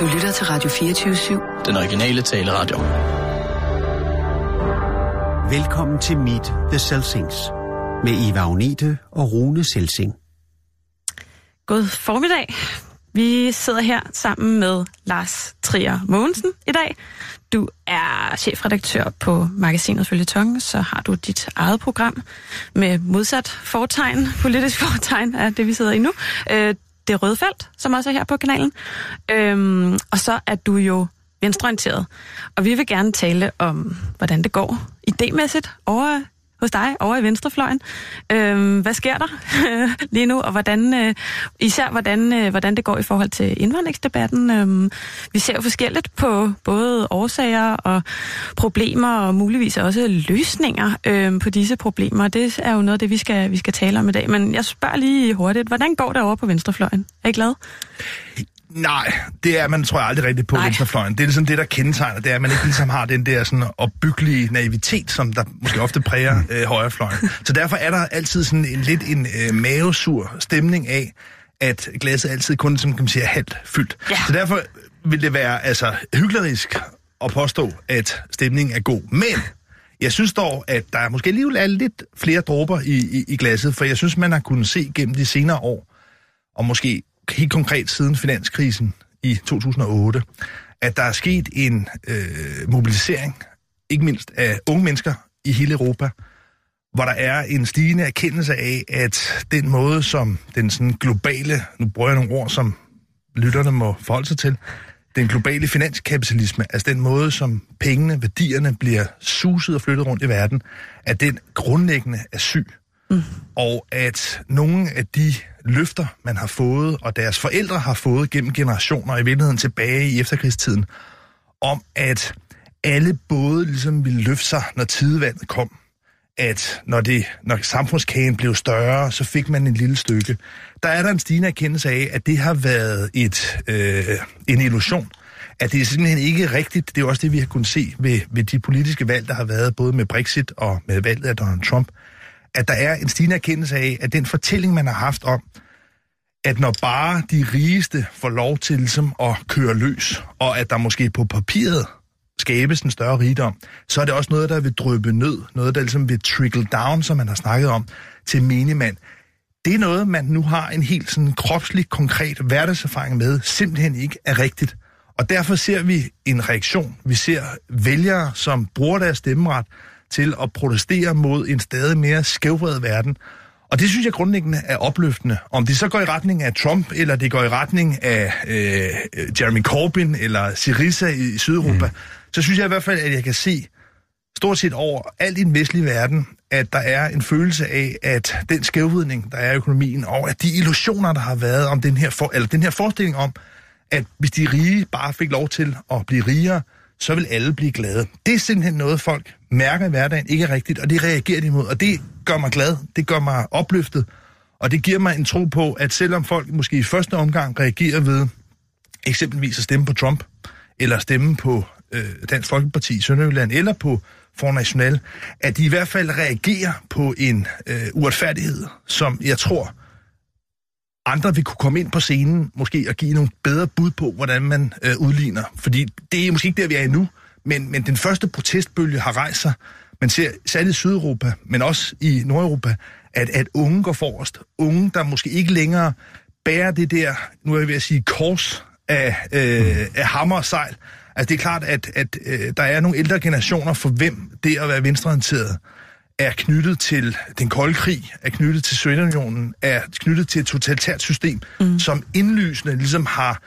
Du lytter til Radio 24-7. Den originale taleradio. Velkommen til Meet the Selsings med Eva Agnete og Rune Selsing. God formiddag. Vi sidder her sammen med Lars Trier Mogensen i dag. Du er chefredaktør på magasinet Følgetong, så har du dit eget program med modsat fortegn, politisk fortegn af det, vi sidder i nu. Det Røde Felt, som også er her på kanalen. Øhm, og så er du jo venstreorienteret. Og vi vil gerne tale om, hvordan det går idémæssigt over hos dig over i venstrefløjen. Øh, hvad sker der lige nu, og hvordan, øh, især hvordan, øh, hvordan det går i forhold til indvandringsdebatten. Øh, vi ser jo forskelligt på både årsager og problemer, og muligvis også løsninger øh, på disse problemer. Det er jo noget af det, vi skal, vi skal tale om i dag. Men jeg spørger lige hurtigt, hvordan går det over på venstrefløjen? Er I glad? Nej, det er man tror jeg aldrig rigtigt på Nej. venstrefløjen. Det er ligesom det, der kendetegner, det er, at man ikke ligesom har den der sådan opbyggelige naivitet, som der måske ofte præger øh, højrefløjen. Så derfor er der altid sådan en lidt en øh, mavesur stemning af, at glasset altid kun som kan man sige, er halvt fyldt. Ja. Så derfor vil det være altså hyklerisk at påstå, at stemningen er god. Men jeg synes dog, at der måske alligevel er lidt flere dråber i, i, i glasset, for jeg synes, man har kunnet se gennem de senere år, og måske helt konkret siden finanskrisen i 2008, at der er sket en øh, mobilisering, ikke mindst af unge mennesker i hele Europa, hvor der er en stigende erkendelse af, at den måde, som den sådan globale, nu bruger jeg nogle ord, som lytterne må forholde sig til, den globale finanskapitalisme, altså den måde, som pengene, værdierne bliver suset og flyttet rundt i verden, at den grundlæggende er syg. Mm. Og at nogle af de løfter, man har fået, og deres forældre har fået gennem generationer, i virkeligheden tilbage i efterkrigstiden, om at alle både ligesom ville løfte sig, når tidevandet kom. At når, det, når samfundskagen blev større, så fik man en lille stykke. Der er der en stigende erkendelse af, at det har været et, øh, en illusion. At det er simpelthen ikke rigtigt. Det er også det, vi har kunnet se ved, ved de politiske valg, der har været, både med Brexit og med valget af Donald Trump. At der er en stigende erkendelse af, at den fortælling, man har haft om, at når bare de rigeste får lov til ligesom, at køre løs, og at der måske på papiret skabes en større rigdom, så er det også noget, der vil drøbe ned, noget, der ligesom vil trickle down, som man har snakket om, til minimand. Det er noget, man nu har en helt sådan kropslig, konkret hverdagserfaring med, simpelthen ikke er rigtigt. Og derfor ser vi en reaktion. Vi ser vælgere, som bruger deres stemmeret til at protestere mod en stadig mere skævvredet verden. Og det synes jeg grundlæggende er opløftende. Om det så går i retning af Trump, eller det går i retning af øh, Jeremy Corbyn, eller Syriza i Sydeuropa, mm. så synes jeg i hvert fald, at jeg kan se stort set over alt i den vestlige verden, at der er en følelse af, at den skævvidning, der er i økonomien, og at de illusioner, der har været om den her, for, eller den her forestilling om, at hvis de rige bare fik lov til at blive rigere, så vil alle blive glade. Det er simpelthen noget, folk mærker i hverdagen ikke er rigtigt, og det reagerer de imod, og det gør mig glad, det gør mig opløftet, og det giver mig en tro på, at selvom folk måske i første omgang reagerer ved eksempelvis at stemme på Trump, eller stemme på øh, Dansk Folkeparti i Sønderjylland, eller på for National, at de i hvert fald reagerer på en øh, uretfærdighed, som jeg tror, andre vil kunne komme ind på scenen, måske og give nogle bedre bud på, hvordan man øh, udligner. Fordi det er måske ikke der, vi er endnu, men, men den første protestbølge har rejst sig. Man ser særligt i Sydeuropa, men også i Nordeuropa, at, at unge går forrest. Unge, der måske ikke længere bærer det der, nu er jeg ved at sige, kors af, øh, af hammer og sejl. Altså det er klart, at, at øh, der er nogle ældre generationer, for hvem det at være venstreorienteret er knyttet til den kolde krig, er knyttet til Sovjetunionen, er knyttet til et totalitært system, mm. som indlysende ligesom har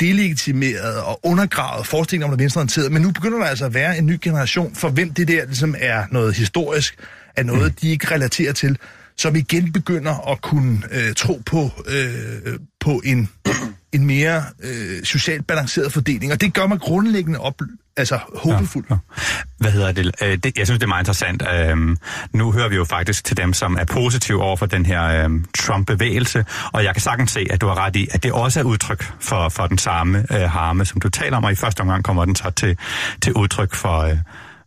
delegitimeret og undergravet forestillingen om det venstreorienterede. Men nu begynder der altså at være en ny generation, for hvem det der ligesom er noget historisk, er noget, mm. de ikke relaterer til, som igen begynder at kunne øh, tro på, øh, på en, en mere øh, socialt balanceret fordeling. Og det gør mig grundlæggende op, altså håbefuld. Ja, ja. Hvad hedder det? Øh, det? Jeg synes, det er meget interessant. Øhm, nu hører vi jo faktisk til dem, som er positive over for den her øhm, Trump-bevægelse, og jeg kan sagtens se, at du har ret i, at det også er udtryk for, for den samme øh, harme, som du taler om, og i første omgang kommer den så til, til udtryk for... Øh,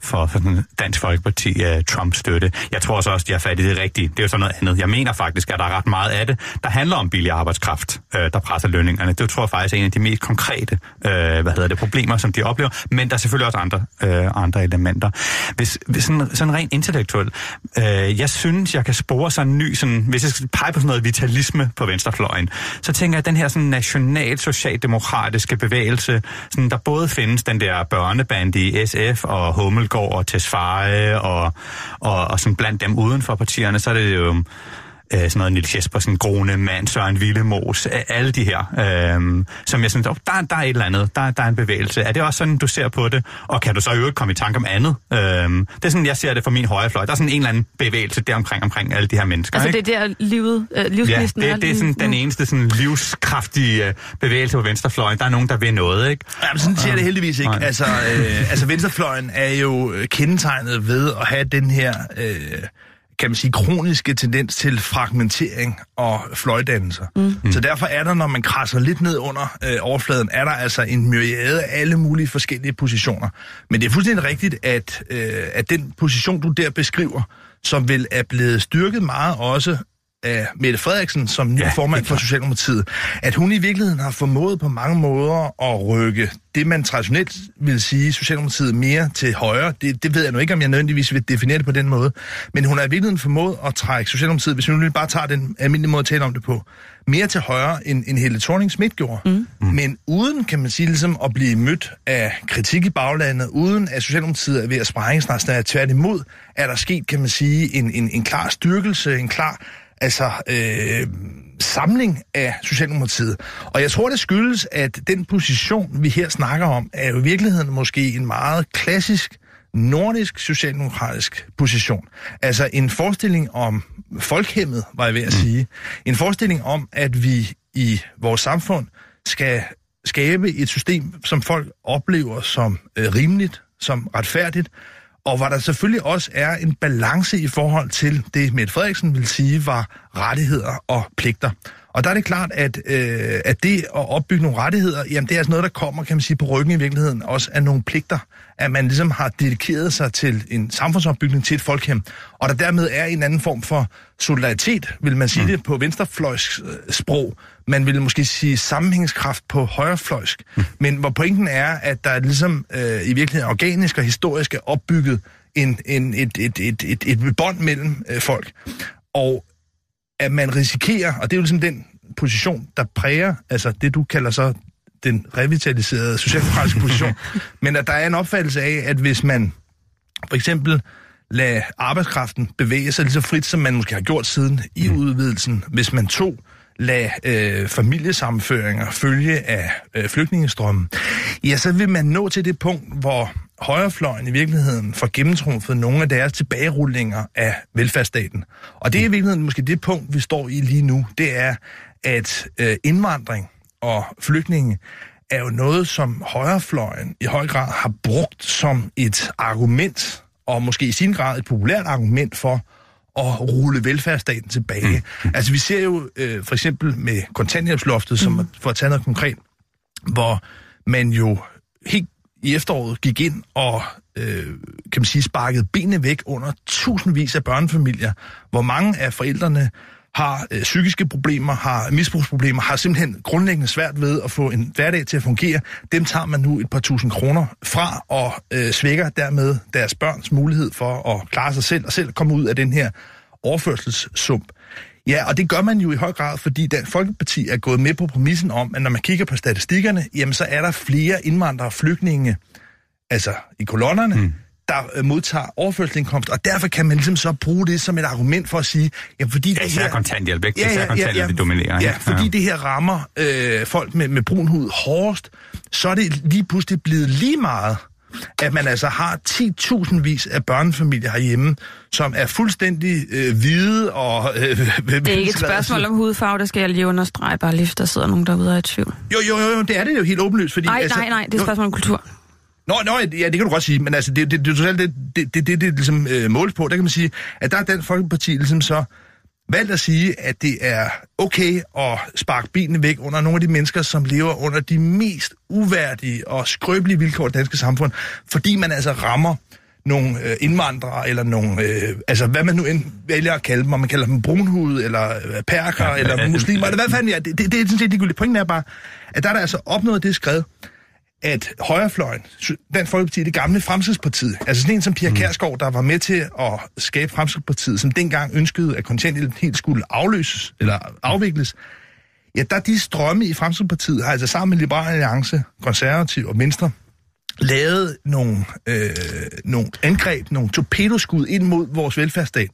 for sådan Dansk Folkeparti øh, uh, Trump-støtte. Jeg tror så også, de har fat i det rigtige. Det er jo sådan noget andet. Jeg mener faktisk, at der er ret meget af det, der handler om billig arbejdskraft, uh, der presser lønningerne. Det tror jeg faktisk er en af de mest konkrete uh, hvad hedder det, problemer, som de oplever. Men der er selvfølgelig også andre, uh, andre elementer. Hvis, hvis sådan, sådan rent intellektuelt, uh, jeg synes, jeg kan spore sådan en ny, sådan, hvis jeg skal pege på sådan noget vitalisme på venstrefløjen, så tænker jeg, at den her sådan national socialdemokratiske bevægelse, sådan, der både findes den der børneband i SF og Hummelgaard og Tesfaye og, og, og sådan blandt dem uden for partierne, så er det jo øh, sådan noget Niels Jespersen, Grone, Mand, Søren Villemos, alle de her, øh, som jeg synes, oh, der, der er et eller andet, der, der er en bevægelse. Er det også sådan, du ser på det? Og kan du så i øvrigt komme i tanke om andet? Øh, det er sådan, jeg ser det fra min højre fløj. Der er sådan en eller anden bevægelse der omkring, omkring alle de her mennesker. Altså ikke? det er der livet, øh, livsgnisten Ja, det, det er sådan den eneste sådan livskraftige øh, bevægelse på venstrefløjen. Der er nogen, der vil noget, ikke? Ja, men sådan siger det heldigvis ikke. Nej. Altså, øh, altså venstrefløjen er jo øh, kendetegnet ved at have den her, øh, kan man sige, kroniske tendens til fragmentering og fløjdannelser. Mm. Så derfor er der, når man krasser lidt ned under øh, overfladen, er der altså en myriade af alle mulige forskellige positioner. Men det er fuldstændig rigtigt, at, øh, at den position, du der beskriver, som vel er blevet styrket meget også af Mette Frederiksen som ny Ja, formand for. Socialdemokratiet, at hun i virkeligheden har formået på mange måder at rykke det, man traditionelt vil sige Socialdemokratiet mere til højre. Det, det ved jeg nu ikke, om jeg nødvendigvis vil definere det på den måde. Men hun har i virkeligheden formået at trække Socialdemokratiet, hvis vi nu bare tager den almindelige måde at tale om det på, mere til højre, end, end Helle thorning Schmidt gjorde. Mm. Men uden, kan man sige, ligesom at blive mødt af kritik i baglandet, uden at Socialdemokratiet er ved at sprænge snart tværtimod, er der sket, kan man sige, en, en, en klar styrkelse, en klar altså øh, samling af Socialdemokratiet. Og jeg tror, det skyldes, at den position, vi her snakker om, er jo i virkeligheden måske en meget klassisk nordisk socialdemokratisk position. Altså en forestilling om folkhemmet, var jeg ved at sige. En forestilling om, at vi i vores samfund skal skabe et system, som folk oplever som øh, rimeligt, som retfærdigt, og hvor der selvfølgelig også er en balance i forhold til det, Mette Frederiksen vil sige, var rettigheder og pligter. Og der er det klart, at, øh, at det at opbygge nogle rettigheder, jamen det er altså noget, der kommer, kan man sige, på ryggen i virkeligheden, også af nogle pligter. At man ligesom har dedikeret sig til en samfundsopbygning, til et folkhem. Og der dermed er en anden form for solidaritet, vil man sige mm. det på venstrefløjsk øh, sprog. Man vil måske sige sammenhængskraft på højrefløjsk. Mm. Men hvor pointen er, at der er ligesom øh, i virkeligheden organisk og historisk er opbygget en, en, et, et, et, et, et bånd mellem øh, folk. Og at man risikerer, og det er jo ligesom den position, der præger, altså det du kalder så den revitaliserede socialdemokratiske position, men at der er en opfattelse af, at hvis man for eksempel lader arbejdskraften bevæge sig lige så frit, som man måske har gjort siden i udvidelsen, hvis man tog lade øh, familiesammenføringer følge af øh, flygtningestrømmen, ja, så vil man nå til det punkt, hvor højrefløjen i virkeligheden får gennemtrumfet nogle af deres tilbagerullinger af velfærdsstaten. Og det er i virkeligheden måske det punkt, vi står i lige nu. Det er, at øh, indvandring og flygtninge er jo noget, som højrefløjen i høj grad har brugt som et argument, og måske i sin grad et populært argument for at rulle velfærdsstaten tilbage. Mm. Altså vi ser jo øh, for eksempel med kontanthjælpsloftet, som mm. for at tage noget konkret, hvor man jo helt i efteråret gik ind og øh, kan man sige, sparkede benene væk under tusindvis af børnefamilier, hvor mange af forældrene har øh, psykiske problemer, har misbrugsproblemer, har simpelthen grundlæggende svært ved at få en hverdag til at fungere. Dem tager man nu et par tusind kroner fra og øh, svækker dermed deres børns mulighed for at klare sig selv og selv komme ud af den her overførselssump. Ja, og det gør man jo i høj grad, fordi Dansk Folkeparti er gået med på præmissen om, at når man kigger på statistikkerne, jamen så er der flere indvandrere og flygtninge, altså i kolonnerne, mm der øh, modtager overførselsindkomst, og derfor kan man ligesom så bruge det som et argument for at sige, jamen fordi Ja, det især her... kontanthjælp, ikke? Især kontanthjælp, det dominerer. Ja, fordi det her rammer øh, folk med, med brun hud hårdest, så er det lige pludselig blevet lige meget, at man altså har 10.000 vis af børnefamilier herhjemme, som er fuldstændig øh, hvide og... Øh, Det er ikke et spørgsmål om hudfarve, det skal jeg lige understrege, bare lige, der sidder nogen derude og er i tvivl. Jo, jo, jo, det er det jo helt åbenlyst, fordi... Nej, altså, nej, nej, det er et spørgsmål om kultur. Nå, nå, ja, det kan du godt sige, men altså, det, det, det, det, det, det, det, det, ligesom øh, måles på, der kan man sige, at der er Dansk Folkeparti ligesom så valgt at sige, at det er okay at sparke benene væk under nogle af de mennesker, som lever under de mest uværdige og skrøbelige vilkår i det danske samfund, fordi man altså rammer nogle øh, indvandrere, eller nogle, øh, altså hvad man nu end vælger at kalde dem, om man kalder dem brunhud, eller øh, perker, ja, eller muslimer, eller hvad fanden ja, det, det, det er sådan set ligegyldigt. Pointen er bare, at der er der altså opnået det skred, at højrefløjen, Dansk Folkeparti, det gamle Fremskridspartiet, altså sådan en som Pia mm. Kærsgaard, der var med til at skabe Fremskridspartiet, som dengang ønskede, at kontanthjælpen helt skulle afløses, eller afvikles, ja, der de strømme i Fremskridspartiet har altså sammen med Liberale Alliance, Konservativ og Venstre, lavet nogle, øh, nogle angreb, nogle torpedoskud ind mod vores velfærdsstat.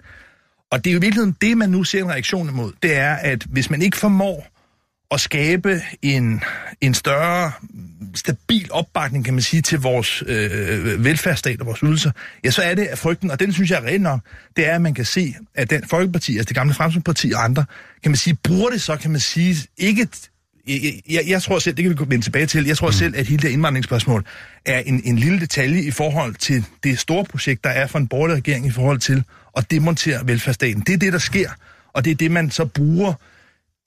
Og det er jo i virkeligheden det, man nu ser en reaktion imod. Det er, at hvis man ikke formår at skabe en, en større stabil opbakning, kan man sige, til vores øh, velfærdsstat og vores ydelser, ja, så er det at frygten, og den synes jeg er reelt nok, det er, at man kan se, at den Folkeparti, altså det gamle Fremskridsparti og andre, kan man sige, bruger det så, kan man sige, ikke jeg, jeg, tror selv, det kan vi vende tilbage til, jeg tror mm. selv, at hele det indvandringsspørgsmål er en, en lille detalje i forhold til det store projekt, der er for en borgerlig regering i forhold til at demontere velfærdsstaten. Det er det, der sker, og det er det, man så bruger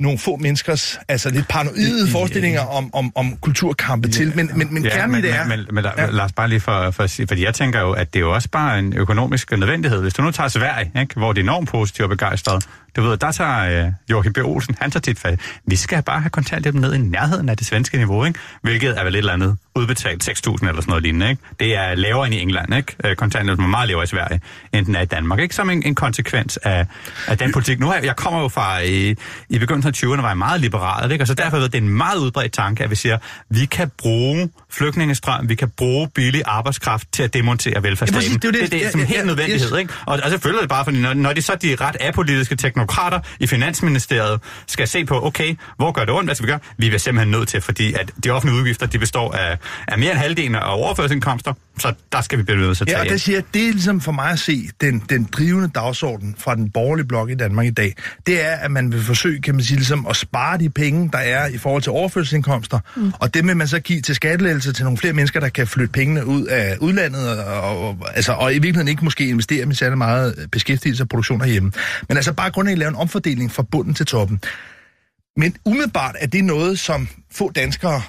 nogle få menneskers altså lidt paranoide forestillinger om, om, om kulturkampe til, men, men, men ja, kernen men, det er... Men, men, men ja. lad os bare lige for, for at sige, fordi jeg tænker jo, at det er jo også bare en økonomisk nødvendighed. Hvis du nu tager Sverige, ikke, hvor det er enormt positivt og begejstret, du ved, der tager øh, Joachim B. Olsen, han tager tit fat. Vi skal bare have kontanthjælp ned i nærheden af det svenske niveau, ikke? hvilket er vel et eller andet udbetalt 6.000 eller sådan noget lignende. Ikke? Det er lavere end i England. Ikke? Øh, kontanthjælp er meget lavere i Sverige, end den er i Danmark. Ikke? Som en, en konsekvens af, af den politik. Nu jeg, jeg kommer jo fra, i, i begyndelsen af 20'erne var jeg meget liberal, ikke? og så derfor ved det en meget udbredt tanke, at vi siger, vi kan bruge flygtningestrøm, vi kan bruge billig arbejdskraft til at demontere velfærdsstaten. Ja, det, det, det, det, er det som ja, helt ja, nødvendighed. Yes. Ikke? Og, og selvfølgelig er det bare, fordi når, når de så de ret apolitiske teknokrater i Finansministeriet skal se på, okay, hvor gør det ondt, hvad skal vi gøre? Vi er simpelthen nødt til, fordi at de offentlige udgifter, de består af, af mere end halvdelen af overførselsindkomster, så der skal vi blive nødt til at tage Ja, og det siger, det er ligesom for mig at se den, den drivende dagsorden fra den borgerlige blok i Danmark i dag. Det er, at man vil forsøge, kan man sige, ligesom at spare de penge, der er i forhold til overførselsindkomster, mm. og det vil man så give til skattelettelse til nogle flere mennesker, der kan flytte pengene ud af udlandet, og, og, altså, og i virkeligheden ikke måske investere med særlig meget beskæftigelse og produktion herhjemme. Men altså bare grundlæggende lave en omfordeling fra bunden til toppen. Men umiddelbart er det noget, som få danskere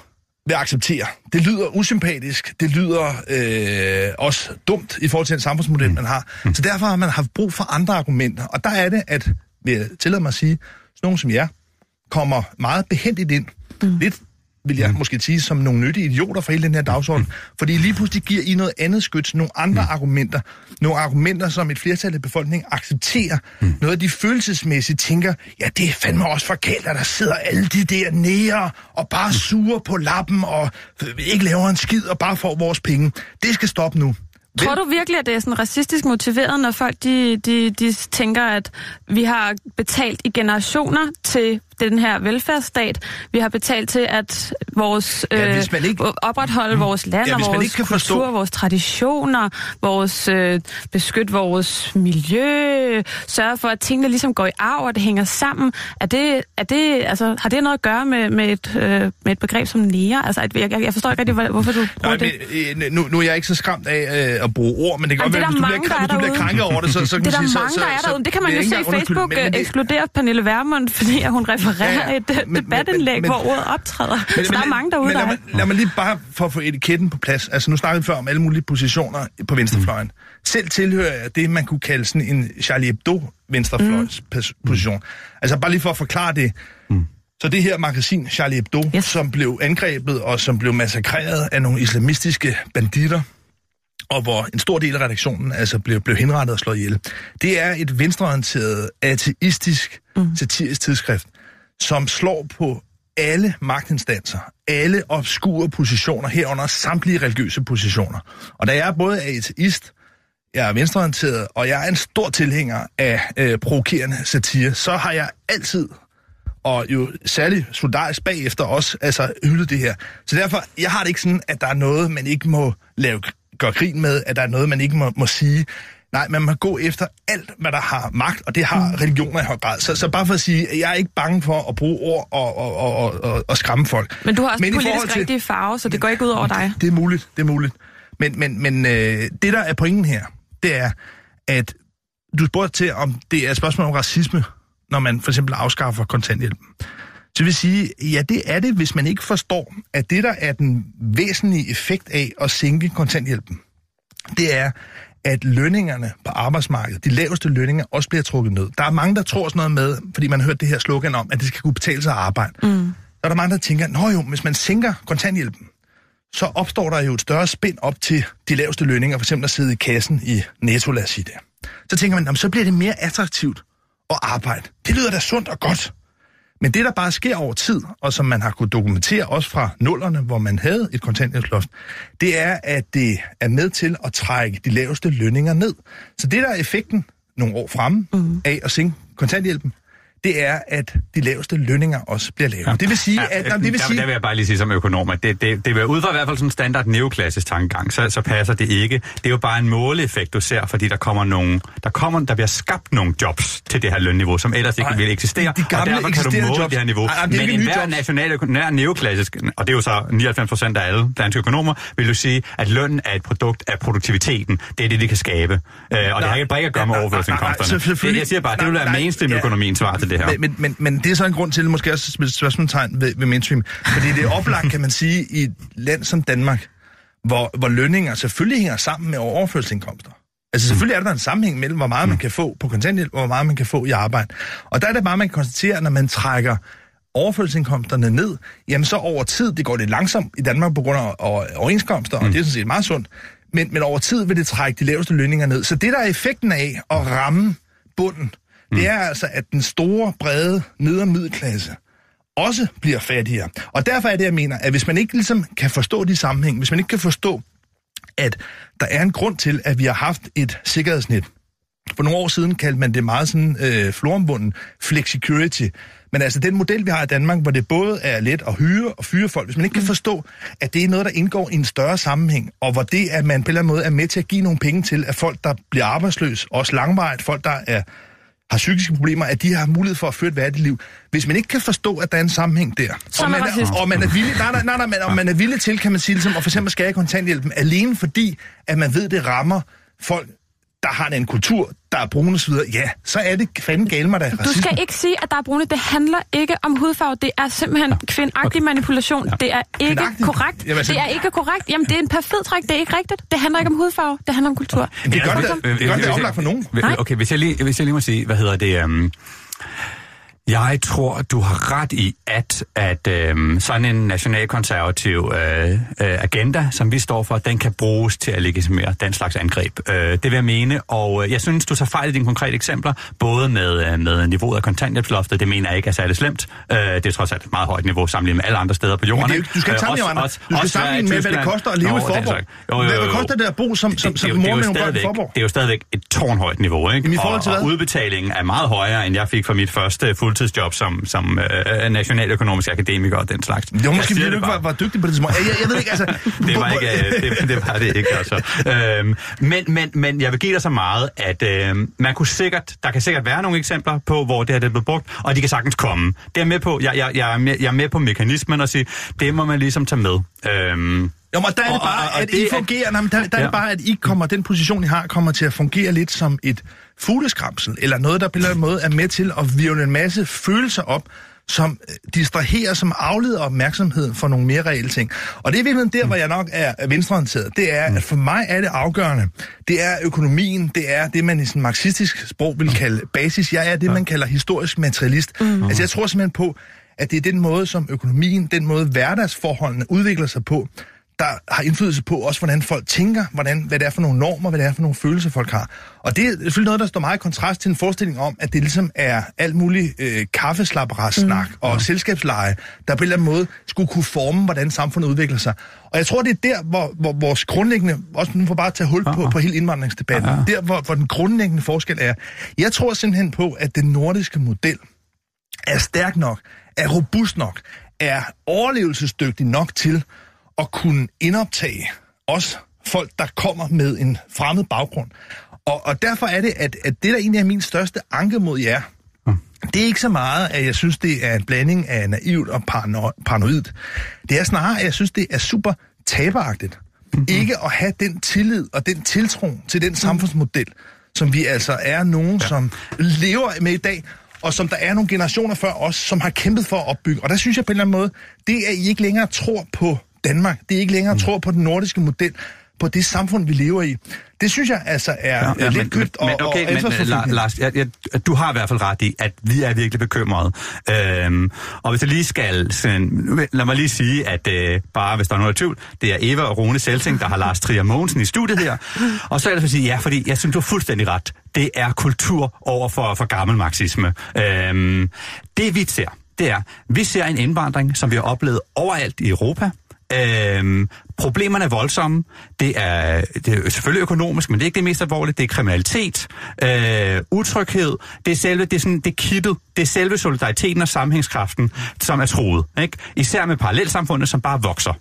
vil acceptere. Det lyder usympatisk, det lyder øh, også dumt i forhold til den samfundsmodel, man har. Mm. Så derfor har man haft brug for andre argumenter. Og der er det, at, vil jeg tillade mig at sige, sådan nogen som jer, kommer meget behendigt ind. Mm. Lidt vil jeg mm. måske sige, som nogle nyttige idioter for hele den her dagsorden. Mm. Fordi lige pludselig giver I noget andet skyts, nogle andre mm. argumenter. Nogle argumenter, som et flertal af befolkningen accepterer. Mm. Noget de følelsesmæssigt tænker, ja, det er fandme også forkert, at der sidder alle de der nære og bare suger på lappen og ikke laver en skid og bare får vores penge. Det skal stoppe nu. Tror du virkelig, at det er sådan racistisk motiveret, når folk de, de, de tænker, at vi har betalt i generationer til den her velfærdsstat. Vi har betalt til, at vores ja, øh, ikke, opretholde mm, vores land ja, og vores kultur, forstå... vores traditioner, vores øh, beskytte vores miljø, sørge for, at tingene ligesom går i arv, og det hænger sammen. Er det, er det, altså, har det noget at gøre med, med, et, øh, med et begreb som nære? Altså, jeg, jeg forstår ikke rigtig, hvorfor du bruger Nej, det. Men, øh, nu, nu er jeg ikke så skræmt af øh, at bruge ord, men det kan godt være, hvis du bliver, du bliver krænket over det, så, så kan det man sige... Det er der mange, der er derude. Det kan man jo se i Facebook det... ekskludere Pernille Vermund, fordi hun refererer ja, et øh, men, debatindlæg, men, hvor ordet optræder. Men, så der er mange derude, men, der lad, mig, lad mig lige bare for at få etiketten på plads. Altså, nu snakkede vi før om alle mulige positioner på venstrefløjen. Mm. Selv tilhører jeg det, man kunne kalde sådan en Charlie Hebdo venstrefløjs mm. position. Altså, bare lige for at forklare det. Mm. Så det her magasin, Charlie Hebdo, yes. som blev angrebet og som blev massakreret af nogle islamistiske banditter, og hvor en stor del af redaktionen altså blev, blev henrettet og slået ihjel. Det er et venstreorienteret, ateistisk, mm. satirisk tidsskrift, som slår på alle magtinstanser, alle obskure positioner, herunder samtlige religiøse positioner. Og da jeg både er ateist, jeg er venstreorienteret, og jeg er en stor tilhænger af øh, provokerende satire, så har jeg altid, og jo særligt solidarisk bagefter også, altså hyldet det her. Så derfor, jeg har det ikke sådan, at der er noget, man ikke må lave gøre grin med, at der er noget, man ikke må, må sige. Nej, man må gå efter alt, hvad der har magt, og det har mm. religioner i høj grad. Så, så bare for at sige, at jeg er ikke bange for at bruge ord og, og, og, og, og skræmme folk. Men du har også men politisk til, rigtige farve, så det går ikke ud over dig. Det, det er muligt, det er muligt. Men, men, men øh, det, der er pointen her, det er, at du spurgte til, om det er et spørgsmål om racisme, når man for eksempel afskaffer kontanthjælpen. Så vil sige, ja, det er det, hvis man ikke forstår, at det, der er den væsentlige effekt af at sænke kontanthjælpen, det er, at lønningerne på arbejdsmarkedet, de laveste lønninger, også bliver trukket ned. Der er mange, der tror sådan noget med, fordi man har hørt det her slogan om, at det skal kunne betale sig at arbejde. Mm. Så er der mange, der tænker, nå jo, hvis man sænker kontanthjælpen, så opstår der jo et større spænd op til de laveste lønninger, for eksempel at sidde i kassen i Netto, lad os sige det. Så tænker man, jamen, så bliver det mere attraktivt at arbejde. Det lyder da sundt og godt. Men det, der bare sker over tid, og som man har kunnet dokumentere også fra nullerne, hvor man havde et kontanthjælpsloft, det er, at det er med til at trække de laveste lønninger ned. Så det, der er effekten nogle år fremme mm. af at sænke kontanthjælpen, det er, at de laveste lønninger også bliver lavere. Ja. Det vil sige, at... Ja, det vil der, sige, der vil jeg bare lige sige som økonom, at det, det, det vil ud fra i hvert fald sådan en standard neoklassisk tankegang, så, så passer det ikke. Det er jo bare en måleeffekt, du ser, fordi der kommer nogle, der kommer, der bliver skabt nogle jobs til det her lønniveau, som ellers ikke Ej, vil eksistere, de, de og derfor kan du måle jobs. det her niveau. Ej, det Men en hver jobs. national, nær neoklassisk, og det er jo så 99 procent af alle danske økonomer, vil du sige, at lønnen er et produkt af produktiviteten. Det er det, de kan skabe. Øh, og det har ikke at gøre med overførselsindkomsterne. Jeg siger bare, det vil være mainstream-økonomien svar til det her. Men, men, men, men det er så en grund til, måske også et spørgsmålstegn ved, ved mainstream. Fordi det er oplagt, kan man sige, i et land som Danmark, hvor, hvor lønninger selvfølgelig hænger sammen med overførselsindkomster. Altså selvfølgelig er der en sammenhæng mellem, hvor meget man kan få på kontanthjælp, og hvor meget man kan få i arbejde. Og der er det bare, man kan konstatere, når man trækker overførselsindkomsterne ned, jamen så over tid, det går lidt langsomt i Danmark på grund af overenskomster, og det er sådan set meget sundt, men, men over tid vil det trække de laveste lønninger ned. Så det, der er effekten af at ramme bunden, det er altså, at den store, brede, nedre middelklasse også bliver fattigere. Og derfor er det, jeg mener, at hvis man ikke ligesom kan forstå de sammenhæng, hvis man ikke kan forstå, at der er en grund til, at vi har haft et sikkerhedsnet. For nogle år siden kaldte man det meget sådan øh, florombunden flexicurity. Men altså den model, vi har i Danmark, hvor det både er let at hyre og fyre folk, hvis man ikke kan forstå, at det er noget, der indgår i en større sammenhæng, og hvor det, at man på en eller anden måde er med til at give nogle penge til, at folk, der bliver arbejdsløse, også langvarigt, folk, der er har psykiske problemer, at de har mulighed for at føre et værdigt liv. Hvis man ikke kan forstå, at der er en sammenhæng der, Så er og man er, og man er villig, nej, nej, nej, nej, man, og man er villig til, kan man sige, ligesom, at for eksempel skære kontanthjælpen, alene fordi, at man ved, det rammer folk, der har en kultur, der er brune osv., ja, så er det fanden gale mig da Du skal ikke sige, at der er brune. Det handler ikke om hudfarve. Det er simpelthen kvindagtig manipulation. Det er ikke Kvindagtig? korrekt. Jamen, altså- Det er ikke korrekt. Jamen, det er en perfid træk. Det er ikke rigtigt. Det handler ikke om hudfarve. Det handler om kultur. Men det gør det, det det. Vil- Nej. Okay, hvis jeg, lige, hvis jeg lige må sige, hvad hedder det... Jeg tror, du har ret i, at, at øhm, sådan en nationalkonservativ øh, øh, agenda, som vi står for, den kan bruges til at legitimere den slags angreb. Øh, det vil jeg mene, og øh, jeg synes, du tager fejl i dine konkrete eksempler, både med, øh, med niveauet af kontanthjælpsloftet, det mener jeg ikke er særlig slemt. Øh, det er trods alt et meget højt niveau sammenlignet med alle andre steder på jorden. Men det jo- du skal ikke Øh, sammenligne, også- Anders. Du skal også sammenligne med, hvad det koster at leve i Nå, den Forborg. Jo, jo, Hvad, jo, hvad jo. koster det at bo som, som, Det- som det jo- mor det er med jo nogle børn i Forborg? Det er jo stadigvæk et tårnhøjt niveau, ikke? Jamen, i forhold til og, og hvad? udbetalingen er meget højere, end jeg fik for mit første fuldtidsjob som, som øh, nationaløkonomisk akademiker og den slags. Jeg måske, fordi du ikke var, var dygtig på det tidspunkt. Jeg, jeg, jeg ved ikke, altså... Det var ikke, øh, det, det var det ikke, altså. Øhm, men, men, men jeg vil give dig så meget, at øh, man kunne sikkert, der kan sikkert være nogle eksempler på, hvor det her det er blevet brugt, og de kan sagtens komme. Det er med på, jeg, jeg, jeg, er, med, jeg er med på mekanismen og sige, det må man ligesom tage med. Øhm, Jo, men der er det bare, og- og at det I er- fungerer, men der, er det bare, at I kommer, den position, I har, kommer til at fungere lidt som et fugleskramsel, eller noget, der på en eller anden måde er med til at virvle en masse følelser op, som øh, distraherer, som afleder opmærksomhed for nogle mere reelle ting. Og det er i virkeligheden der, hvor jeg nok er er venstreorienteret. Det er, at for mig er det afgørende. Det er økonomien, det er det, man i sådan marxistisk sprog vil kalde basis. Jeg er det, man kalder historisk materialist. Mm. Altså jeg tror simpelthen på, at det er den måde, som økonomien, den måde hverdagsforholdene udvikler sig på, der har indflydelse på også, hvordan folk tænker, hvordan, hvad det er for nogle normer, hvad det er for nogle følelser, folk har. Og det er selvfølgelig noget, der står meget i kontrast til en forestilling om, at det ligesom er alt muligt øh, kaffeslapperas-snak mm. og selskabsleje, der på en eller anden måde skulle kunne forme, hvordan samfundet udvikler sig. Og jeg tror, det er der, hvor, hvor vores grundlæggende, også nu for bare at tage hul på, på hele indvandringsdebatten, ja. der, hvor, hvor den grundlæggende forskel er. Jeg tror simpelthen på, at den nordiske model er stærk nok, er robust nok, er overlevelsesdygtig nok til at kunne indoptage også folk, der kommer med en fremmed baggrund. Og, og derfor er det, at, at det, der egentlig er min største anke mod jer, det er ikke så meget, at jeg synes, det er en blanding af naivt og parano- paranoid. Det er snarere, at jeg synes, det er super taberagtigt. Mm-hmm. Ikke at have den tillid og den tiltro til den samfundsmodel, som vi altså er nogen, ja. som lever med i dag, og som der er nogle generationer før os, som har kæmpet for at opbygge. Og der synes jeg på en eller anden måde, det er, at I ikke længere tror på Danmark. Det er ikke længere mm. tror på den nordiske model. på det samfund, vi lever i. Det synes jeg altså er ja, ja, lidt købt og, men, okay, og men, La- Lars, jeg, jeg, du har i hvert fald ret i, at vi er virkelig bekymrede. Øhm, og hvis jeg lige skal, sådan, lad mig lige sige, at øh, bare hvis der er noget tvivl, det er Eva og Rune Selsing, der har Lars Trier Mogensen i studiet her. Og så er det sige, ja, fordi jeg synes, du har fuldstændig ret. Det er kultur over for, for gammel marxisme. Øhm, det vi ser, det er, vi ser en indvandring, som vi har oplevet overalt i Europa. Øhm, problemerne er voldsomme. Det er, det er selvfølgelig økonomisk, men det er ikke det mest alvorlige. Det er kriminalitet, øh, utryghed. Det er selve, det er sådan, det er kittet. Det er selve solidariteten og sammenhængskraften, som er troet. Ikke? Især med parallelsamfundet, som bare vokser.